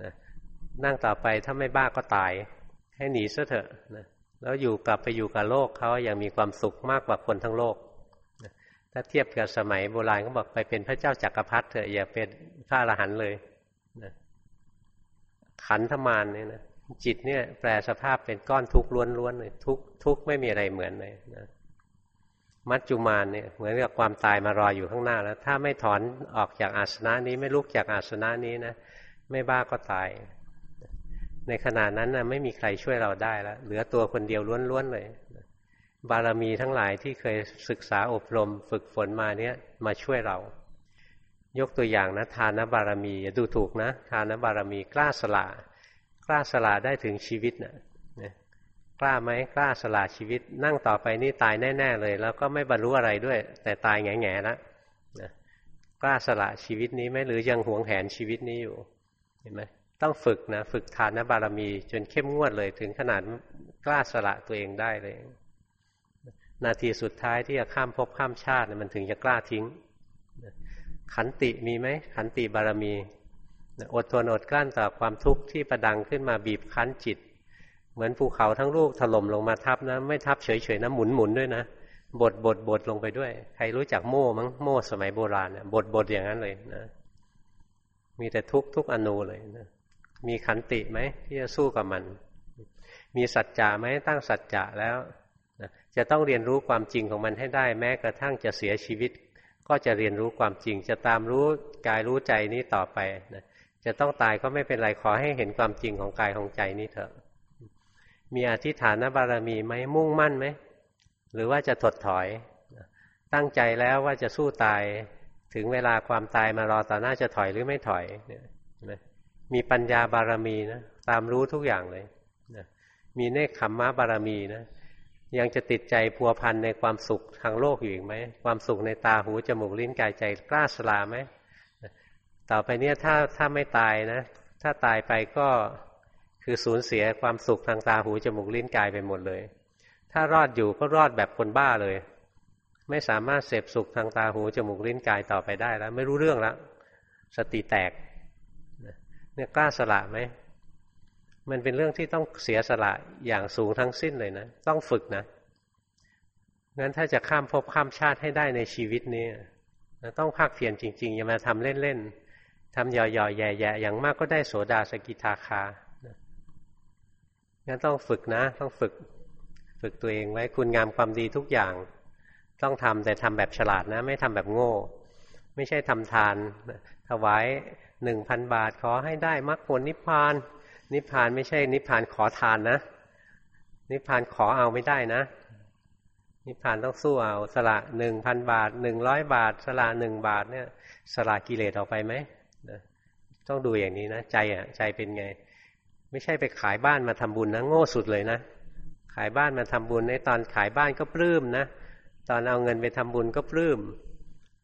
นะนั่งต่อไปถ้าไม่บ้าก็ตาย ให้หนีซะเถอะนะแล้วอยู่กลับไปอยู่กับโลกเขาอย่างมีความสุขมากกว่าคนทั้งโลกนะถ้าเทียบกับสมัยโบราณก็บอกไปเป็นพระเจ้าจักรพรรดิเถอะอย่าเป็นพระอรหันต์เลยนะขันธมารเนี่ยนะจิตเนี่ยแปลสภาพเป็นก้อนทุกข์ล้วนๆเลยทุกทุกไม่มีอะไรเหมือนเลยนะ มัจจุมานเนี่ยเหมือนกับความตายมารออยู่ข้างหน้าแล้ว ถ้าไม่ถอนออกจากอาสนะนี้ไม่ลุกจากอาสนะนี้นะไม่บ้าก็ตาย ในขณะนั้นนะไม่มีใครช่วยเราได้แล้วเหลือตัวคนเดียวล้วนๆเลย บารมีทั้งหลายที่เคยศึกษาอบรมฝึกฝนมาเนี่ยมาช่วยเรา ยกตัวอย่างนะทานบารมีดูถูกนะ ทานบารมีกล้าสละกล้าสละได้ถึงชีวิตนะ กล้าไหมกล้าสละชีวิต นั่งต่อไปนี่ตายแน่ ๆ เลย แล้วก็ไม่บรรลุอะไรด้วย แต่ตายแง่ๆแล้วนะกล้าสละชีวิตนี้ไหมหรือยังหวงแหนชีวิตนี้อยู่เห็นไหมต้องฝึกนะฝึกทานนะบารมี จนเข้มงวดเลยถึงขนาดกล้าสละตัวเองได้เลย นาทีสุดท้ายที่จะข้ามภพข้ามชาติมันถึงจะกล้าทิ้ง ขันติมีไหมขันติบารมีอดทนอดกลั้นต่อความทุกข์ที่ประดังขึ้นมาบีบคั้นจิต เหมือนภูเขาทั้งลูกถล่มลงมาทับนะ ไม่ทับเฉยๆนะหมุนหมุนด้วยนะบดบดบดลงไปด้วย ใครรู้จักโม่มั้งโม่สมัยโบราณเนี่ยบดบดอย่างนั้นเลยนะ มีแต่ทุกทุกอนูเลยนะมีขันติไหมที่จะสู้กับมัน มีสัจจะไหมตั้งสัจจะแล้วนะจะต้องเรียนรู้ความจริงของมันให้ได้ แม้กระทั่งจะเสียชีวิต ก็จะเรียนรู้ความจริง จะตามรู้กายรู้ใจนี้ต่อไปนะจะต้องตายก็ไม่เป็นไรขอให้เห็นความจริงของกายของใจนี้เถอะ มีอธิฐานบารมีไหมมุ่งมั่นไหมหรือว่าจะถดถอย ตั้งใจแล้วว่าจะสู้ตายถึงเวลาความตายมารอต่อหน้าจะถอยหรือไม่ถอยเนี่ยมีปัญญาบารมีนะตามรู้ทุกอย่างเลยนะมีเนคขมมะบารมีนะยังจะติดใจพัวพันในความสุขทางโลกอยู่อีกไหมความสุขในตาหูจมูกลิ้นกายใจกล้าสลาไหมต่อไปเนี้ยถ้าถ้าไม่ตายนะ ถ้าตายไปก็ คือสูญเสียความสุขทางตาหูจมูกลิ้นกายไปหมดเลย ถ้ารอดอยู่ก็รอดแบบคนบ้าเลย ไม่สามารถเสพสุขทางตาหูจมูกลิ้นกายต่อไปได้แล้ว ไม่รู้เรื่องแล้วสติแตกเนี่ยกล้าสละไหมมันเป็นเรื่องที่ต้องเสียสละอย่างสูงทั้งสิ้นเลยนะ ต้องฝึกนะงั้นถ้าจะข้ามภพข้ามชาติให้ได้ในชีวิตนี้ต้องภาคเพียรจริงๆ อย่ามาทำเล่นๆทำหย่อๆแย่ๆอย่างมากก็ได้โสดาสกิทาคา งั้นต้องฝึกนะ ต้องฝึก ฝึกตัวเองไว้คุณงามความดีทุกอย่าง ต้องทำแต่ทำแบบฉลาดนะ ไม่ทำแบบโง่ ไม่ใช่ทำทาน ถวายหนึ่งพันบาทขอให้ได้มรรคผลนิพพาน นิพพานไม่ใช่ นิพพานขอทานนะ นิพพานขอเอาไม่ได้นะ นิพพานต้องสู้เอา สละหนึ่งพันบาทหนึ่งร้อยบาท สละหนึ่งบาทเนี่ย สละกิเลสออกไปไหมต้องดูอย่างนี้นะ ใจอะ ใจเป็นไง ไม่ใช่ไปขายบ้านมาทำบุญนะโง่สุดเลยนะ ขายบ้านมาทำบุญในตอนขายบ้านก็ปลื้มนะ ตอนเอาเงินไปทำบุญก็ปลื้ม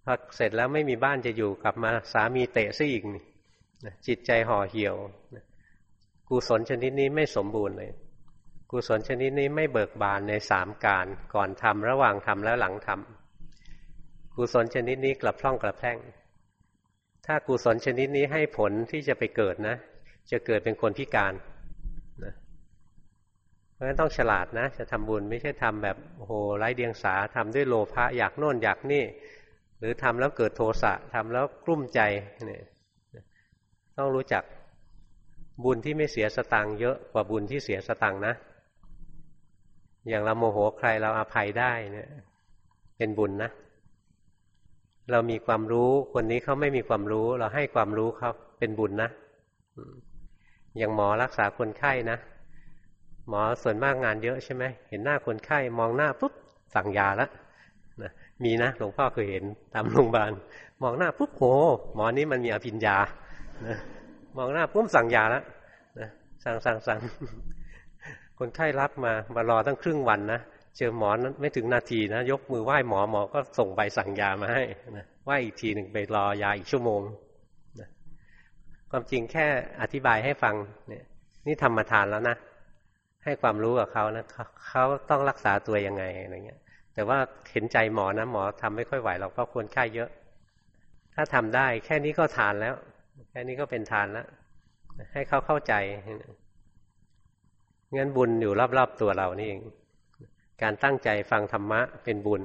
พอเสร็จแล้วไม่มีบ้านจะอยู่กลับมาสามีเตะซะอีกจิตใจห่อเหี่ยวกุศลชนิดนี้ไม่สมบูรณ์เลยกุศลชนิดนี้ไม่เบิกบานในสามการก่อนทำระหว่างทำแล้วหลังทำกุศลชนิดนี้กลับพร่องกลับแพร่ง ถ้ากุศลชนิดนี้ให้ผลที่จะไปเกิดนะ จะเกิดเป็นคนพิการนะเพราะฉะนั้นต้องฉลาดนะ จะทำบุญไม่ใช่ทำแบบโอ้โหไร้เดียงสาทำด้วยโลภะอยากโน่นอยากนี่ หรือทำแล้วเกิดโทสะทำแล้วกลุ้มใจเนี่ยต้องรู้จักบุญที่ไม่เสียสตังค์เยอะกว่าบุญที่เสียสตังค์นะ อย่างเราโมโหใครเราอาภัยได้เนี่ย เป็นบุญนะ เรามีความรู้คนนี้เขาไม่มีความรู้ เราให้ความรู้เขาเป็นบุญนะ อย่างหมอรักษาคนไข้นะ หมอส่วนมากงานเยอะใช่ไหมเห็นหน้าคนไข้มองหน้าปุ๊บสั่งยาแล้วนะมีนะหลวงพ่อเคยเห็นตามโรงพยาบาลมองหน้าปุ๊บโหหมอนี้มันมีอภิญญานะมองหน้าปุ๊บสั่งยาแล้วนะสั่งสั่งสั่งคนไข้รับมามารอตั้งครึ่งวันนะเจอหมอนั้นไม่ถึงนาทีนะ ยกมือไหว้หมอหมอก็ส่งใบสั่งยามาให้นะไหว้อีกทีหนึ่งไปรอยาอีกชั่วโมง ความจริงแค่อธิบายให้ฟังเนี่ยนี่ทำมาทานแล้วนะ ให้ความรู้กับเขานะเขาต้องรักษาตัวยังไงอะไรเงี้ย แต่ว่าเห็นใจหมอนะหมอทำไม่ค่อยไหวเราก็ควรค่าเยอะ ถ้าทำได้แค่นี้ก็ทานแล้ว แค่นี้ก็เป็นทานแล้ว ให้เขาเข้าใจงั้นบุญอยู่รอบๆตัวเรานี่เอง การตั้งใจฟังธรรมะเป็นบุญ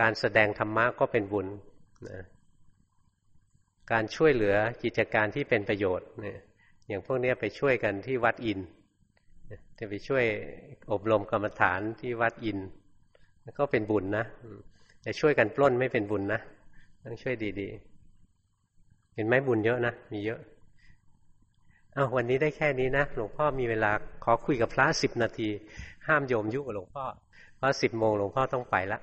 การแสดงธรรมะก็เป็นบุญนะ การช่วยเหลือกิจการที่เป็นประโยชน์เนี่ยอย่างพวกนี้ไปช่วยกันที่วัดอิน จะไปช่วยอบรมกรรมฐานที่วัดอินก็เป็นบุญนะแต่ช่วยกันปล้นไม่เป็นบุญนะต้องช่วยดีๆ เห็นไหมบุญเยอะนะมีเยอะเอาวันนี้ได้แค่นี้นะหลวงพ่อมีเวลาขอคุยกับพระสิบนาที ห้ามโยมยุ่งกับหลวงพ่อเพราะสิบโมงหลวงพ่อต้องไปละ